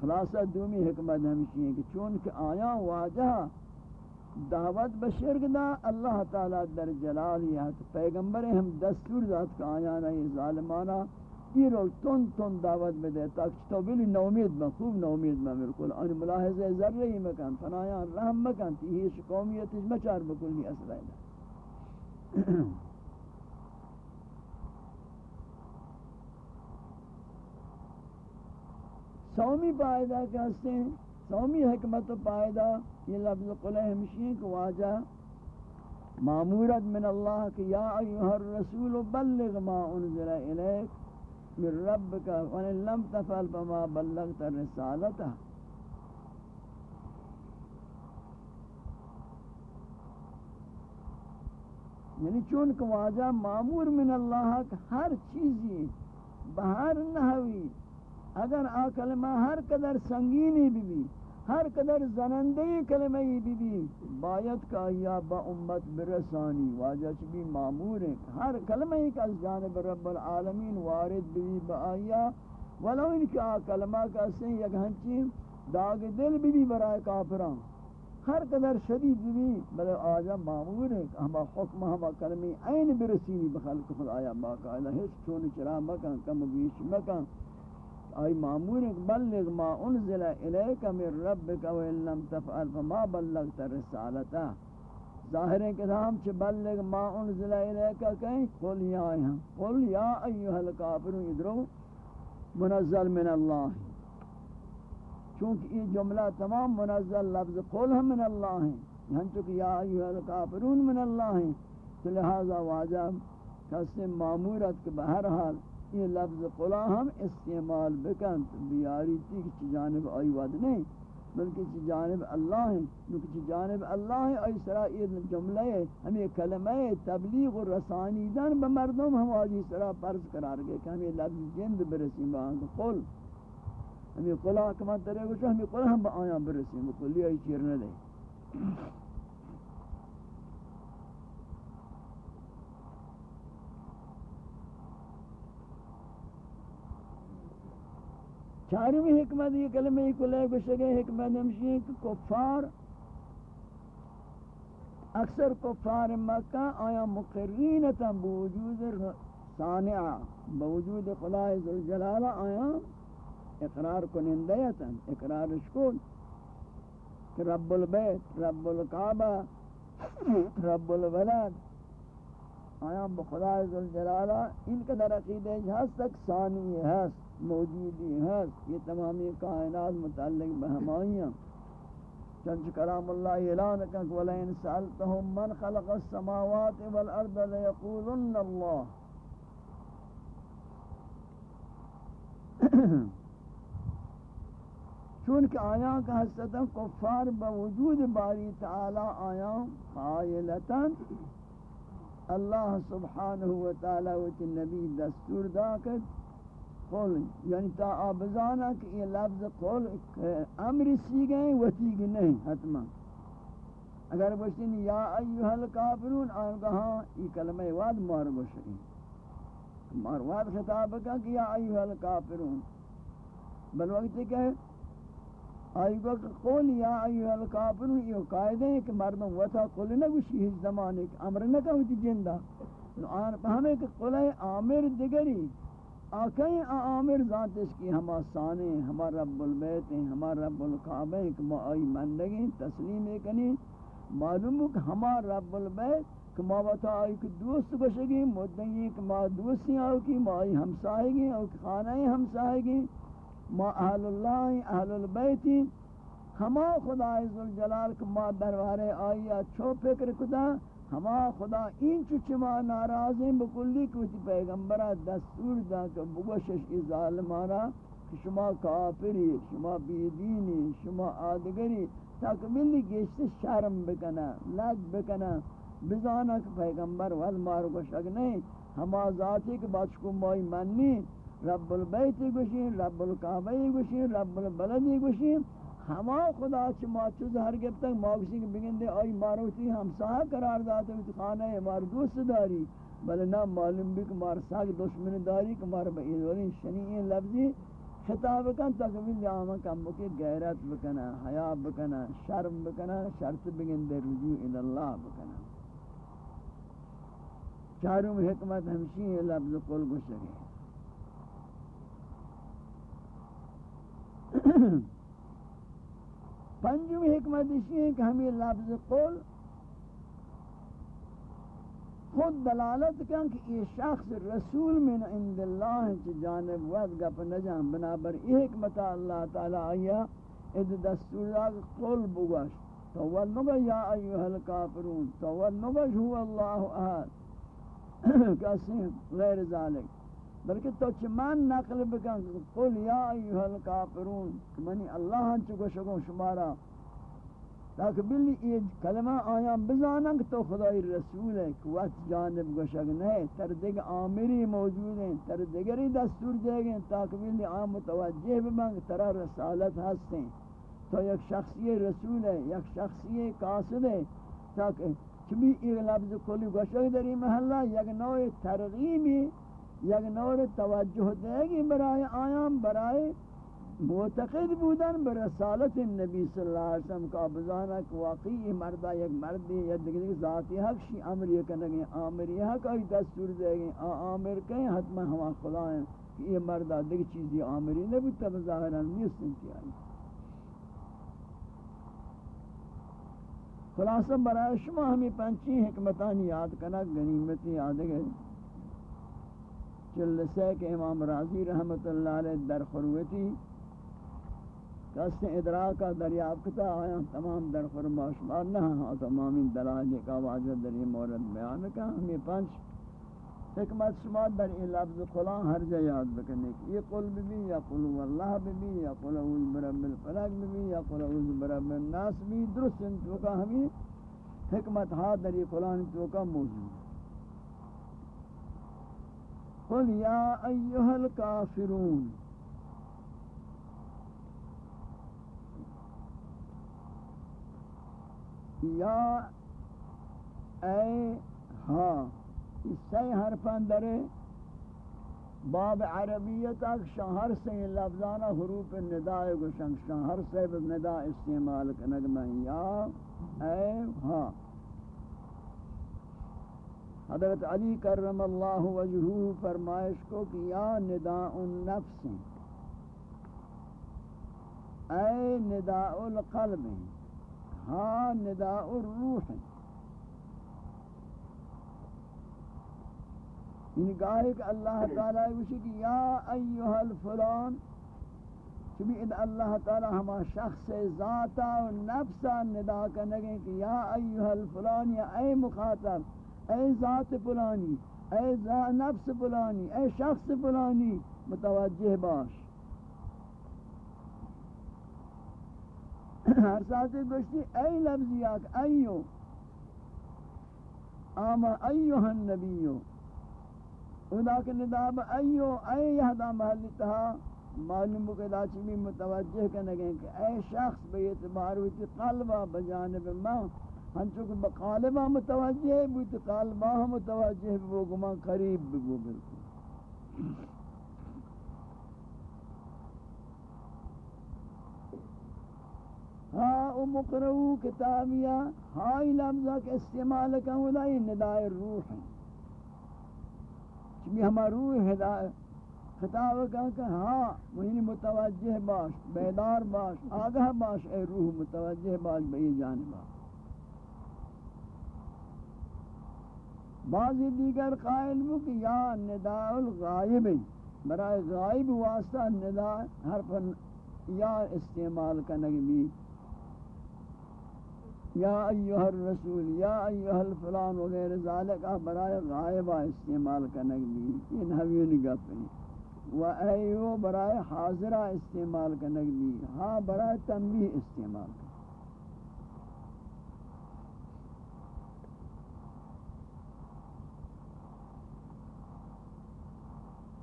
خلاصہ دومی حکمت ہمشی ہیں کہ چونکہ آیان واجہ دعوت بشرک دا، اللہ تعالی در جلالیت پیغمبر ہم دستور ذات کا آیانا یہ ظالمانا یہ رو تن تن دعوت میں دے تاکہ تو بلی نومید میں، خوب نومید میں بالکل ان ملاحظہ ذرہ ہی مکان فنایان رحم مکان تی ہیش قومیت اس مچار بکل نہیں اصلہ ہے سومی پائدہ کہتے ہیں سومی حکمت پائدہ یہ لفظ قلع ہمشین کو واجہ معمورت من اللہ کہ یا ایوہ الرسول بلغ ما انزل الیک من ربك وان لم تفعل فما بلغت رسالته یعنی چون کہ واجہ معمور من اللہ کہ ہر چیزی بہر نحوی اگر آ کلمہ ہر قدر سنگینی بھی بھی ہر قدر زنندی کلمہ ہی بھی بھی باید کا یا با امت برسانی واجہ چبی معمور ہیں ہر کلمہ ہی کا جانب رب العالمین وارد بھی با آیا ولو ان کا کلمہ کا سن یک ہنچی داغ دل بھی بھی برائے کافران ہر قدر شدید بھی بلے آجا معمور ہیں ہما حکم ہما کلمی این برسینی بخلق خود آیا باقاعدہ ہیچ چون چرا مکان کم بیش مکان آئی معمور بلغ ما انزل الیک من ربک و ان لم تفعل فما بلغت رسالتا۔ ظاہر ہے کہ ہم چھ بلغ ما انزل الیک کہیں، قل یا ہیں قل یا ایها الکافرون ادرو منزل من اللہ۔ چونکہ یہ جملہ تمام منزل لفظ قل ہم من اللہ۔ ہیں ہم چونکہ یا ایها الکافرون من اللہ۔ ہیں تو لہذا واجب کسی معمورت کہ بہرحال یہ لفظ قلا ہم استعمال بکن، بیاری تھی کہ جانب آئی ود نہیں، بلکہ چی جانب اللہ ہیں، کیونکہ چی جانب اللہ ہیں، آئی سرا یہ جملہ ہے، ہمیں کلمہ تبلیغ و رسانی دن بمردم ہم آجی سرا فرض قرار گئے کہ ہمیں لفظ جند برسیم باہاں قل۔ ہمیں قلا کما ترے گوشو ہمیں قلا ہم با آیاں برسیم قلی آئی چیر نہ دے۔ چارمی حکمت، یہ کلمہ ہی کلے گشگے حکمت ہمشی ہے کہ کفار، اکثر کفار مکہ آیا مقرینتا بوجود صانعہ، بوجود خدا عزوجلالہ آیا اقرار کنندیتا، اقرار شکول رب البیت، رب القعبہ رب الولد آیام بخدا ذوالجلالہ، ان کا در عقیدہ ہست تک ثانی ہست. موجودی ہست. یہ تمامی کائنات متعلق بہمائیاں. چنچ کلام اللہ اعلان کنک وَلَئِن سَأَلْتَهُم مَّنْ خَلَقَ السَّمَاوَاتِ وَالْأَرْضَ لَيَقُولُنَّ اللَّهِ چونکہ آیاں کا حسدن کفار بوجود باری تعالی آیاں قائلتا اللہ سبحانہ وتعالی وچ نبی دستور دا کر قول یعنی تا آبزانا کہ یہ لفظ قول امر سی گئے وطی گی نہیں، حتما۔ اگر بشتین یا ایوہ الکافرون، آن یہ کلمہ واد مار بشرین مار واد خطاب کا کہ یا ایوہ الکافرون۔ بل وقت کہ آئیگو کہ قول یا ایوہ الکافرون، یہ قائدہ ہے کہ مردم وطا قول نگوشی ہز زمانے کہ امر نکا ہوتی جندہ آن پہمیں کہ قول آمر دگری آکھیں آمر ذاتش کی ہما سانے ہما رب البیت ہیں ہما رب القعبہ ہیں کہ ما آئی مندگیں تسلیم کنی. معلوم ہو کہ ہما رب البیت کہ ما وطا آئی کہ دوست بشگی مدنگی کہ ما دوستی آئی کی، ما آئی ہمسائے گی اور خانہ ہمسائے گی ما اہل اللہ ہیں، اہل البیت ہیں. ہما خدا عزالجلال کہ ما دربارے آئی چھو فکر کدا ہما خدا این چوچ ما ناراضیں بکلی کچھ پیغمبرہ دستور دا کہ بگوشش ای ظالمانا کہ شما کافری، شما بیدینی، شما آدگری تاکہ ملی شرم بکنا لگ بکنا بزانا کہ پیغمبر والمارو گوشک نہیں، ہما ذاتی کہ بچکو مائی منی، رب البیت گوشین، رب القعبی گوشین، رب البلدی گوشین ہما خدا چھ ما چوز ہر گب تک ما کے بگن دے آئی ماروتی ہم ساہ قرار داتے ہوئی خانہ ہے مار دوست داری بلے نا معلوم بھی کہ مار ساگ دشمن داری کہ مار بئیدولی شنیعی لفظی خطاب کن تکمیل جامع کم بکی غیرت بکنا حیاء بکنا، شرم بکنا، شرط بگن دے رجوع الاللہ بکنا۔ چاروں میں حکمت ہمشی لفظ قول گشگے۔ پنجم حکمت اسی ہے کہ ہمیں لفظ قول خود دلالت کن کہ یہ شخص رسول من عند اللہ چی جانب ود گپ نجان بنابر یہ حکمت اللہ تعالی آیا اد دستور قول بگوش تول نگا یا ایوہ الکافرون تول نگا جو اللہ احد کسی غیر ذالک بلکہ تو چمان نقل بکن، قل یا ایوہ الکافرون کہ منی اللہ ہن چکو شکو شمارا۔ تاکہ بلی یہ کلمہ آیاں بزانا کہ تو خدای رسول ہے، کہ وقت جانب گوشک نہیں تر دیگ آمری موجود ہیں، تر دیگری دستور دے گئے تاکہ بلی آم متوجہ بمانگ ترہ رسالت ہستیں تو یک شخصی رسول ہے، یک شخصی قاصد ہے، تاکہ چبی ایک لفظ کلی گوشک دری محلہ یک نوع ترغیبی یک نور توجہ دے گی برائے آیام برائے معتقد بودن بر رسالت النبی صلی اللہ علیہ وسلم کا بزانا کہ واقعی مردہ یک مردی یا دیگر ذاتی حق، شی عمر یہ کنگی عامر یہ حق آئی دستور دے گی عامر کہیں حتما ہوا خدا ہیں کہ یہ مردہ دیگر چیزی عامری نبی تب ظاہران نیست انتیائی خلاصہ برای شما ہمیں پنچی حکمتانی یاد کنک غنیمتی یاد گئے چلسے کہ امام راضی رحمت اللہ علیہ در خروتی کس ادراکہ دریافتہ آیا تمام در خرماشمار نہ ہاں تمامی دلائل کا واجہ در یہ مورد بیان کا ہمیں پنچ حکمت شما در این لفظ قلان ہر جا یاد بکنے کی یہ قل بھی یا قل واللہ بھی یا قل اعوذ برب الفلق بھی یا قل اعوذ برب الناس بھی درست انتو کا ہمیں حکمت ہاں در یہ قلان انتوکا موجود قل یا ایوہ الکافرون یا اے ہاں اس سے حرفان درے باب عربیت اک شہر سے لفظانہ حروف نداء گوشن شہر سے نداء استعمال کنگ میں، یا اے ہاں حضرت علی کرم اللہ وجہہ فرمائش کو کہ یا نداء النفس اے نداء القلب ہاں نداء الروح ان گاہے کہ اللہ تعالیٰ وشی کہ یا ایوہ الفلان چبی اد اللہ تعالیٰ ہما شخص ذاتا و نفسا ندا کرنگے کہ یا ایوہ الفلان یا اے مخاطب اے ذات فلانی، اے نفس فلانی، اے شخص فلانی، متوجہ باش۔ ہر ساتھ گوشتی اے لفظیات ایو۔ آما ایوہ النبیو۔ ادا کے نداب ایو اے یہدا محلی تہا معلوم ہو کہ دا چیزی متوجہ کرنے گئے کہ اے شخص بے اعتبار ہوئی قلبہ بجانب ماں ہاں، ہنچو کہ بقالبہ متوجہ ہوئی قلبہ متوجہ بھی گمان قریب بھی بالکل۔ ہاں او مقرؤ کتابیہ ہائی لفظہ کے استعمال کا ہونا یہ ندائے روح ہیں۔ چمی ہما روح ہدایت، خطاب کہا کہ ہاں مہینی متوجہ باش، بیدار باش، آگاہ باش، اے روح متوجہ باش بئی جانبا بعضی دیگر قائل ہو کہ یا نداء الغائب برای غائب واسطہ نداء حرف یا استعمال کا نگمی یا ایوہ الرسول، یا ایوہ الفلان وغیر ذالک برای غائبہ استعمال کنک بھی۔ یہ نحویونی گپ ہیں و ایو برای حاضرہ استعمال کنک بھی۔ ہاں برای تنبیح استعمال کنک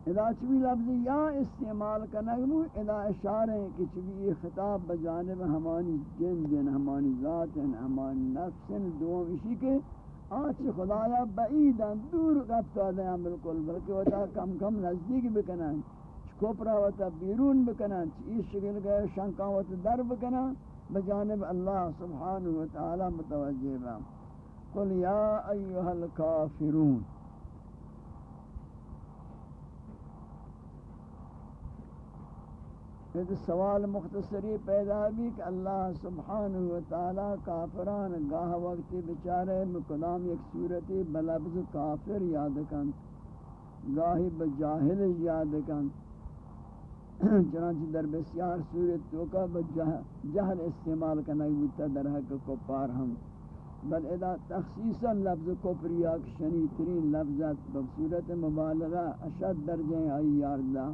ادا چوی لفظ یا استعمال کنگ مو، ادا اشارہ ہیں کہ چوی خطاب بجانب ہمانی جن جن، ہمانی ذات ہیں ہمانی نفس ہیں دوم اسی کے آنچ خدایا بعیدن دور رفتا دیں بالکل، بلکہ وتا کم کم نزدیک بکنن کپرا وتا بیرون بکنن چیز شکل گئے شنکا وتا در بکنن، بجانب اللہ سبحانہ وتعالی متوجہ بام قل یا ایوہ الکافرون پھر سوال مختصری پیدا بھی کہ اللہ سبحانہ وتعالی کافران گاہ وقتی بچارے مقدام ایک صورتی بلبز کافر یاد کن گاہی بجاہل یاد کن چنانچہ در بسیار صورت تو کا بجہل استعمال کنک بودتا در حق کپار ہم۔ بل ادا تخصیصا لفظ کفریہ شنی ترین لفظت بصورت مبالغہ اشد درجہ آئی یاردہ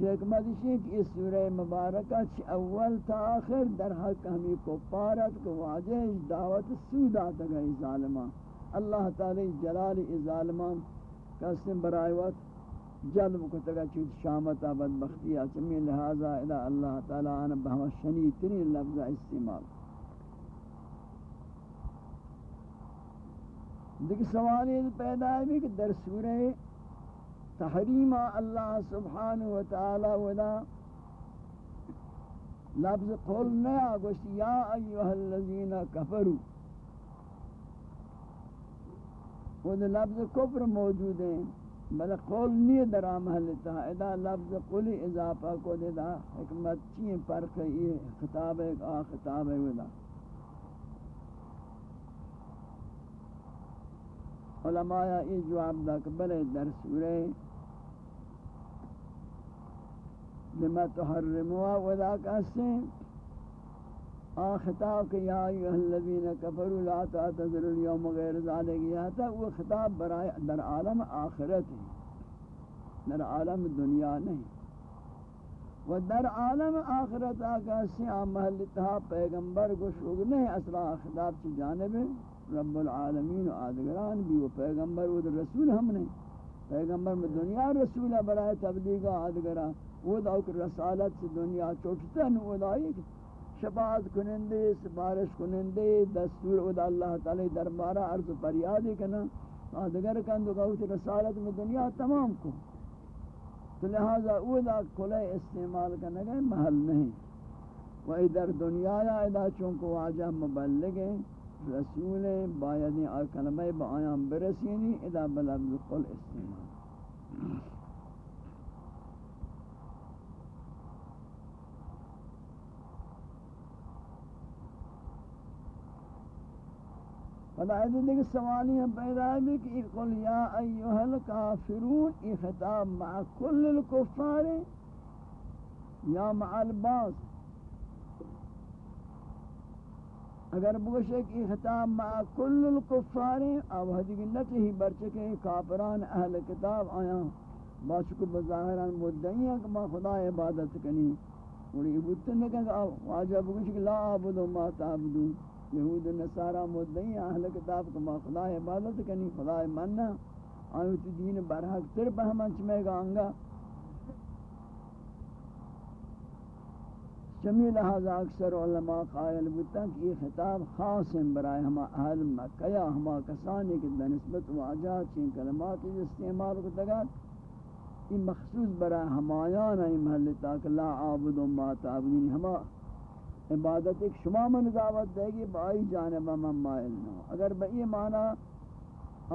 حکمت ہے کہ اس سورہ مبارکہ چھ اول تا آخر در حق ہمیں کو پارت کو واجہ دعوت سود آتا گئی ظالمان۔ اللہ تعالی جلال ظالمان۔ قسم برائے وقت جلب کو تگا چیز شامتا بدبختی آچمی لہذا الہ اللہ تعالی آنا بہما شنی ترین لفظ استعمال۔ دیکھ سوال یہ پیدا ہے کہ در سورہ تحریم اللہ سبحانہ وتعالی ودا لفظ قول نیا گوشت یا ایوہ الذین کفروا۔ وہ لفظ کفر موجود ہیں بل قول نہیں در محلتا ادا لفظ قولی اضافہ کو دے دا حکمت چین فرق یہ خطاب ہے، آ خطاب ہے ودا۔ علماء یہ جواب دا کہ بلے در سورہ لما تحرموا وذا کاسیں آ خطاب کہ یا ایھا الذین کفروا لا تعتذروا اليوم غیر ذالک یہ تھا وہ خطاب برائے در عالم آخرت ہے، در عالم دنیا نہیں. و در عالم آخرت آگا سی محل تہا پیغمبر کو شوگ نہیں اصلا خطاب کی جانب رب العالمین و آدگران بھی وہ پیغمبر، وہ رسول ہم نہیں. پیغمبر میں دنیا رسول برائے تبلیغ آدگران. وہ دا کہ رسالت سے دنیا چوٹتن وہ دا شفاعت کنندے، سفارش کنندے، دستور وہ اللہ تعالی دربارہ عرض فریاد کنا آدگر ہاں کن دو کہ رسالت میں دنیا تمام کو۔ تو لہذا وہ دا کلے استعمال کرنے گئے محل نہیں۔ و ادھر دنیا یا ادا چونکو واجہ مبلغیں رسولیں باید کلمہ با آیام برسینی ادا بلغ قل استعمال۔ خدایت دیکھ سوالی ہم پیدا ہے کہ قل یا ایوہ الکافرون ای خطاب مع کل الکفار یا مع الباس اگر بگوشے کہ خطاب مع کل الکفار اب حدیق نتی ہی برچکے کافران اہل کتاب آیا باشکو بظاہران مدعی ہیں کہ ما خدا عبادت کنی اور یہ بودتن کہ واجہ بگوشے کہ لا عبدو ما تعبدون۔ یہود نصارہ مدعی اہل کتاب کو ما خدا عبادت کنی، خدا مننا آئیو تی دین برحق تر بہمن چمے گا انگا۔ چمی لہذا اکثر علماء قائل بودتا کہ یہ خطاب خاص ہیں برای ہما اہل مکہ یا ہما کسانی کے بنسبت واجہ چین کلمات استعمال کو تگات یہ مخصوص برای ہمایان ہے محلتا کہ لا عابد ما تعبدین ہما عبادت ایک شما من دعوت دے گی بائی جانب من مائل نو۔ اگر با یہ معنی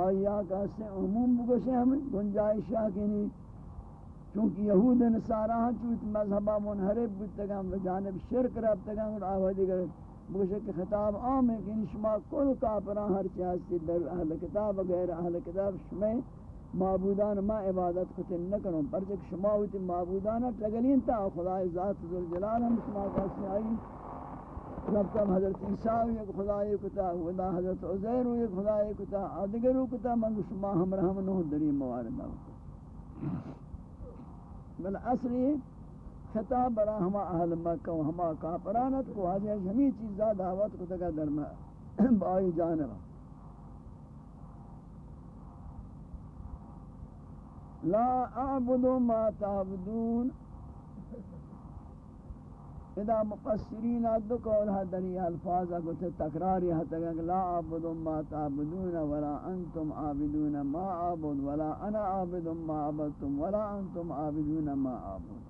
آیا کہتے ہیں عموم بگوشے ہمیں گنجائشہ کی نہیں چونکہ یہود نصارہ ہاں چوت مذہبہ منحرب بودتگاں و جانب شرک ربتگاں اور آوازی گر بگوشے کہ خطاب عام ہے کہ شما کل کافران ہر چیزی در اہل کتاب غیر اہل کتاب شما معبودان ما عبادت کتن نکنوں۔ پرچک شما ہوتی معبودان تگلین تا خدای ذات ذوالجلال ہم، شما کہتے آئی۔ رب حضرت عیسیٰ ایک خدای کتا ودا حضرت عزیر ایک خدای کتا آدگر کتا، من شما ہم رحم نو دری موارد بل اصلی خطاب برا ہما اہل مکہ و ہما کافرانت کو حضرت ہمی چیزا دعوت کو تکا در بائی جانبا لا اعبد ما تعبدون اذا مقصرین دو قول حدنی الفاظ اگوت تکراری حتی کہ لا عابد ما تعبدون ولا انتم عابدون ما عابد ولا انا عابد ما عبدتم ولا انتم عابدون ما عابد۔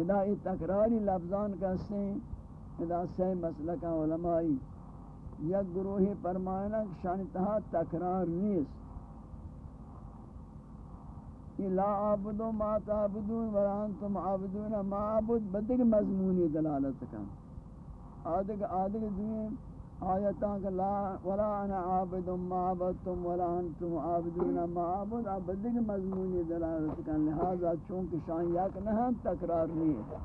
اذا ای تکراری لفظان کہتے ہیں اذا سے مسلکہ علمائی یک گروہی فرمائنا شان تہا تکرار نیست۔ لا عابد ما تعبدون ولا انتم عابدون. ما عبد بدگ مضمونی دلالت کن. آدھگ آدھگ دوئیں آیتاں کہ لا ولا انا عابد ما عبدتم ولا انتم عابدون. ما عبد بدگ مضمونی دلالت کن. لہذا چونکہ شان یک نہ تکرار نہیں ہے.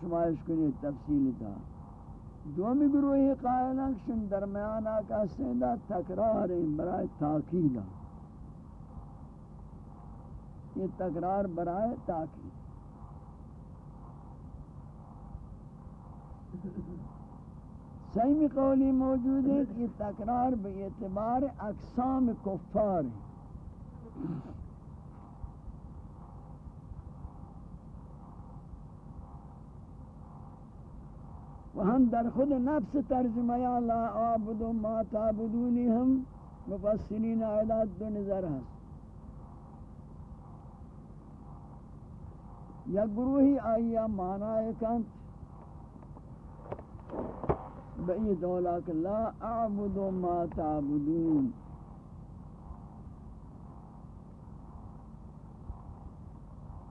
شمائش کنی تفصیل تھا دومی گروہی قائلان شن درمیانا کا سیدہ تکرار برائے تاکیدہ یہ تکرار برائے تاکید. سیمی قولی موجود ہے کہ یہ تکرار بے اعتبار اقسام کفار ہے و ہم در خود نفس ترجمہ یا لا عابد ما تعبدونی ہم مفسرین عیدات دو نظر ہیں یا گروہی آئیا معنی کانت بئی دولا کہ لا اعبد ما تعبدون۔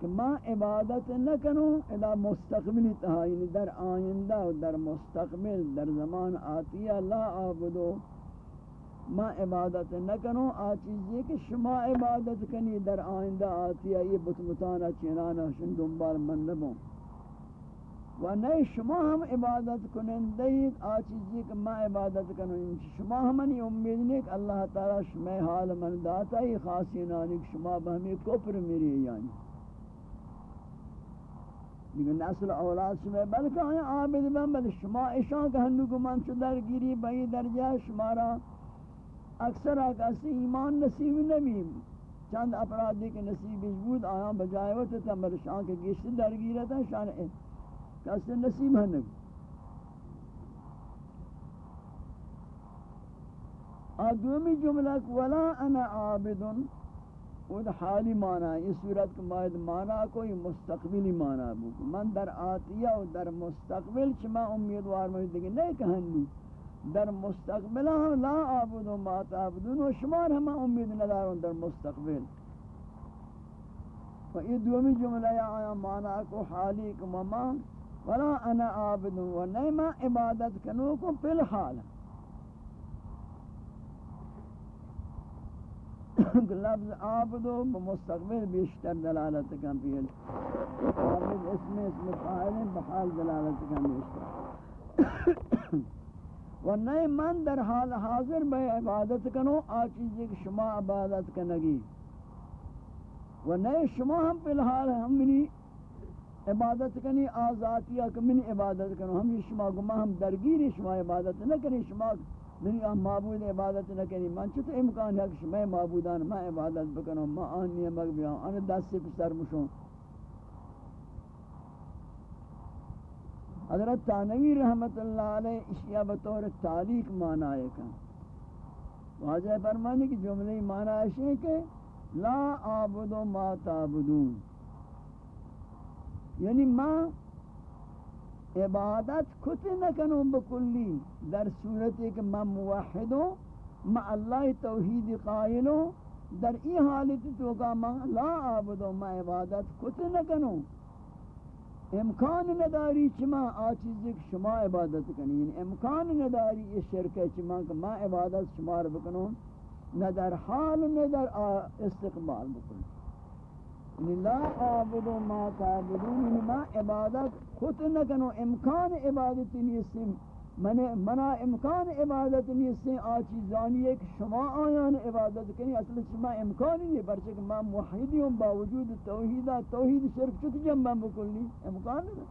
کہ ما عبادت نہ کنوں ادا مستقبلی تہا یعنی در آئندہ و در مستقبل، در زمان آتیہ لا عابدو. ما عبادت نہ کنوں آ چیزی کہ شما عبادت کنی در آئندہ آتیہ یہ بتمتانا چینانا شن دنبال من نبوں و نئے شما ہم عبادت کنن دید آ چیزی کہ ما عبادت کنوں یعنی شما ہمنی امید نہیں کہ اللہ تعالی شما حال من داتا ہی خاصی نانی شما بہمی کفر میری یعنی. دیگه نسل اولاد شما بلکہ آیا عابد بن بل شما اشان کہ ہندو گمان چو درگیری بئی درجہ شمارا اکثر آکاسی ایمان نصیب نبی چند اپرادی کے نصیب بود، آیا بجائے ہوتا تھا بل شان کے گشت درگیرہ تھا شان کسی نصیب ہے آدومی جملہ ولا انا عابدن وہ حالی معنی ہے۔ اس صورت کے مائد معنی کوئی مستقبلی معنی بو۔ من در آتیہ و در مستقبل چما امیدوار مجھے دیکھیں۔ نہیں کہنی در مستقبل ہم لا عابد و ما تعبدون و شمار ہم امید نداروں در مستقبل۔ و یہ دومی جملہ یا آیا مانا کو حالی کو ممان ولا انا عابد و نیما عبادت کنو کو پل فی الحال لفظ عابدو بمستقبل بیشتر دلالت کن پیل عابد اسم اسم فاعل بحال دلالت کن بیشتر و نئے من در حال حاضر بے عبادت کنو، آ چیزی کہ شما عبادت کنگی. و نئے شما ہم فی الحال ہم منی عبادت کنی آزادی کہ منی عبادت کنو. ہم یہ شما گما ہم درگیر شما عبادت نہ کنی شما دنیا معبود عبادت نہ کنی، من چھ امکان ہے کہ میں معبودان، میں عبادت بکنوں میں آنی مگ بیاں ان دس سے سر مشوں حضرت تانوی رحمت اللہ علیہ اشیاء بطور تعلیق معنی ہے کہ واضح فرمانی کی جملے معنی ہے کہ لا عابد ما تعبدون۔ یعنی ما عبادت کت نکنو بکلی در صورت کہ میں موحدو ما اللہ توحید قائلو در ای حالت تو کا ما لا عابدو ما عبادت کت نکنو امکان نداری چما آ چیز ایک شما عبادت کنی. یعنی امکان نداری یہ شرک چما کہ ما عبادت شمار بکنو نہ در حال نہ در استقبال بکنو یعنی لا عابد ما تعبدون یعنی ما عبادت خود نکنو امکان عبادت نیستیم من منا امکان عبادت نیستیم آ چیزانی ہے کہ شما آیان عبادت کنی اصل شما امکان نہیں پرچہ کہ میں موحدی ہوں باوجود توحید توحید شرک چک جنبا بکلی امکان نہیں